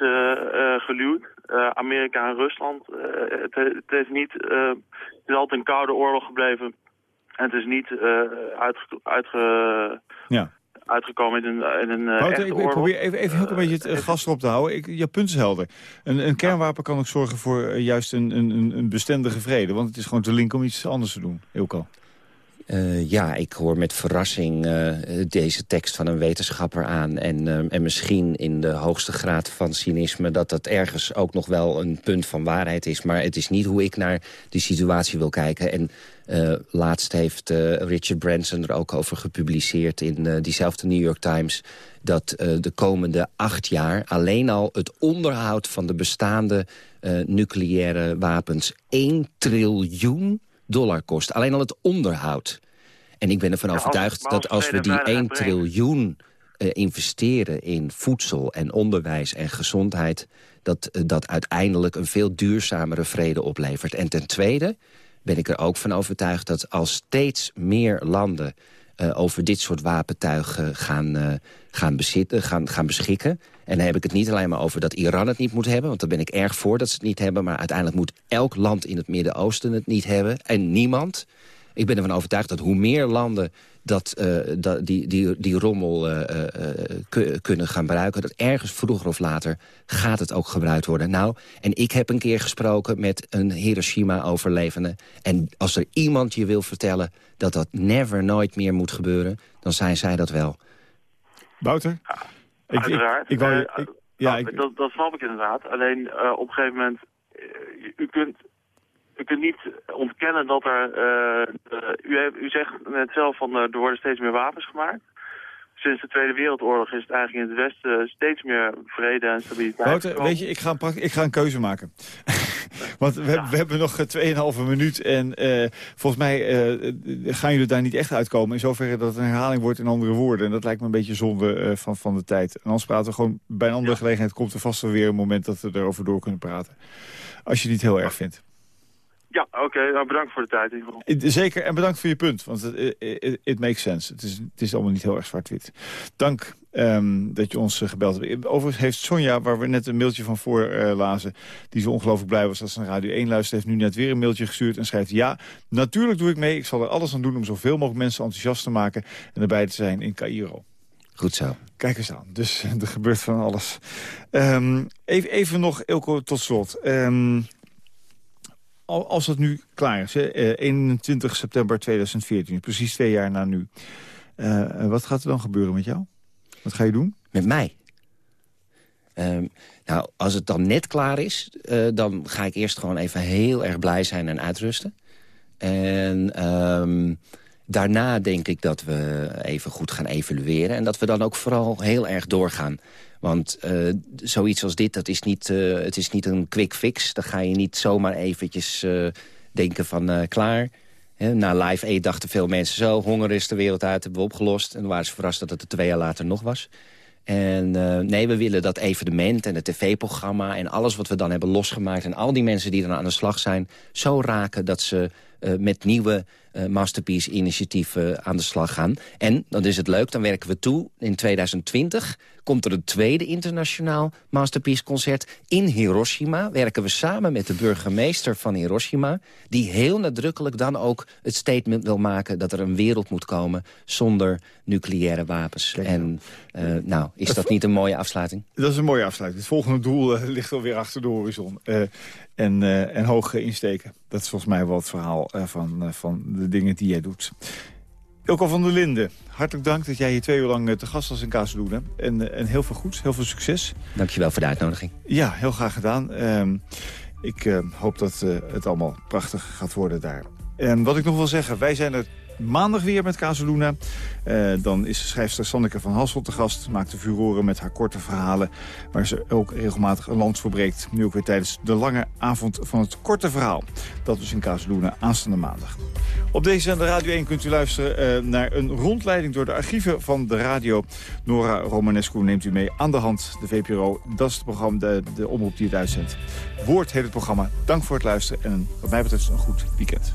geluwd. Amerika en Rusland, het, het, heeft niet, het is altijd een koude oorlog gebleven En het is niet uitge, uitge, ja. Uitgekomen in een, in een Wouter, ik, ik, probeer even, even heel een beetje het gas erop te houden. Ik, je punt is helder. Een, een kernwapen kan ook zorgen voor juist een, een, een bestendige vrede. Want het is gewoon te link om iets anders te doen. Ilko. Uh, ja, ik hoor met verrassing uh, deze tekst van een wetenschapper aan. En, uh, en misschien in de hoogste graad van cynisme... dat dat ergens ook nog wel een punt van waarheid is. Maar het is niet hoe ik naar die situatie wil kijken. En laatst heeft Richard Branson er ook over gepubliceerd... in diezelfde New York Times... dat de komende acht jaar alleen al het onderhoud van de bestaande nucleaire wapens... 1 triljoen dollar kost. Alleen al het onderhoud. En ik ben ervan overtuigd dat als we die 1 triljoen uh, investeren in voedsel en onderwijs en gezondheid... dat uh, dat uiteindelijk een veel duurzamere vrede oplevert. En ten tweede ben ik er ook van overtuigd dat als steeds meer landen... Uh, over dit soort wapentuigen gaan, gaan, bezitten, gaan, gaan beschikken... En dan heb ik het niet alleen maar over dat Iran het niet moet hebben... want daar ben ik erg voor dat ze het niet hebben... maar uiteindelijk moet elk land in het Midden-Oosten het niet hebben. En niemand. Ik ben ervan overtuigd dat hoe meer landen dat, uh, dat die, die, die rommel uh, uh, kunnen gaan gebruiken... dat ergens vroeger of later gaat het ook gebruikt worden. Nou, en ik heb een keer gesproken met een Hiroshima-overlevende... en als er iemand je wil vertellen dat dat never, nooit meer moet gebeuren... dan zijn zij dat wel. Wouter? Ik, Uiteraard. Ik, ik, ja, ik, dat, dat snap ik inderdaad. Alleen uh, op een gegeven moment, u, kunt, u kunt niet ontkennen dat er... Uh, u, heeft, u zegt net zelf van er worden steeds meer wapens gemaakt. Sinds de Tweede Wereldoorlog is het eigenlijk in het Westen steeds meer vrede en stabiliteit. Wouter, weet je, ik ga, een, ik ga een keuze maken. Want we, ja. we, hebben nog 2,5 minuut en uh, volgens mij uh, gaan jullie daar niet echt uitkomen. In zoverre dat het een herhaling wordt in andere woorden. En dat lijkt me een beetje zonde uh, van, van de tijd. En anders praten we gewoon bij een andere ja. gelegenheid... komt er vast wel weer een moment dat we erover door kunnen praten. Als je het niet heel erg vindt. Ja, oké. Okay. Nou, bedankt voor de tijd in ieder geval. Zeker, en bedankt voor je punt. Want het it, it makes sense. Het is, het is allemaal niet heel erg zwart-wit. Dank um, dat je ons uh, gebeld hebt. Overigens heeft Sonja, waar we net een mailtje van voor uh, lazen... die zo ongelooflijk blij was dat ze naar Radio 1 luisterde... heeft nu net weer een mailtje gestuurd en schrijft... ja, natuurlijk doe ik mee. Ik zal er alles aan doen om zoveel mogelijk mensen enthousiast te maken... en erbij te zijn in Cairo. Goed zo. Kijk eens aan. Dus er gebeurt van alles. Um, even, even nog, Ilko, tot slot. Um, als het nu klaar is, hè, 21 september 2014, precies twee jaar na nu. Uh, wat gaat er dan gebeuren met jou? Wat ga je doen? Met mij? Um, nou, als het dan net klaar is, uh, dan ga ik eerst gewoon even heel erg blij zijn en uitrusten. En um, daarna denk ik dat we even goed gaan evalueren. En dat we dan ook vooral heel erg doorgaan. Want uh, zoiets als dit, dat is niet, uh, het is niet een quick fix. Dan ga je niet zomaar eventjes uh, denken van klaar. Na Live Aid dachten veel mensen zo... honger is de wereld uit, hebben we opgelost. En dan waren ze verrast dat het er twee jaar later nog was. En nee, we willen dat evenement en het tv-programma... en alles wat we dan hebben losgemaakt... en al die mensen die dan aan de slag zijn... zo raken dat ze met nieuwe uh, Masterpiece-initiatieven aan de slag gaan. En, dan is het leuk, dan werken we toe. In 2020 komt er een tweede internationaal Masterpiece-concert in Hiroshima. Werken we samen met de burgemeester van Hiroshima... die heel nadrukkelijk dan ook het statement wil maken... dat er een wereld moet komen zonder nucleaire wapens. En uh, nou, is dat niet een mooie afsluiting? Dat is een mooie afsluiting. Het volgende doel uh, ligt alweer achter de horizon. Uh, en, en hoog insteken. Dat is volgens mij wel het verhaal van, van de dingen die jij doet. Ilko van der Linden, hartelijk dank dat jij hier twee uur lang te gast was in Kazeloenen. En, en heel veel goeds, heel veel succes. Dankjewel voor de uitnodiging. Ja, heel graag gedaan. Um, ik uh, hoop dat uh, het allemaal prachtig gaat worden daar. En wat ik nog wil zeggen, wij zijn er maandag weer met Casaluna. Uh, dan is schrijfster Sanneke van Hassel te gast. Maakt de furoren met haar korte verhalen. Waar ze ook regelmatig een lans verbreekt. Nu ook weer tijdens de lange avond van het korte verhaal. Dat is in Casaluna aanstaande maandag. Op deze zender Radio 1 kunt u luisteren uh, naar een rondleiding door de archieven van de radio. Nora Romanescu neemt u mee aan de hand. De VPRO, dat is het programma, de, de omroep die het uitzendt. Woord heet het programma. Dank voor het luisteren en wat mij betreft een goed weekend.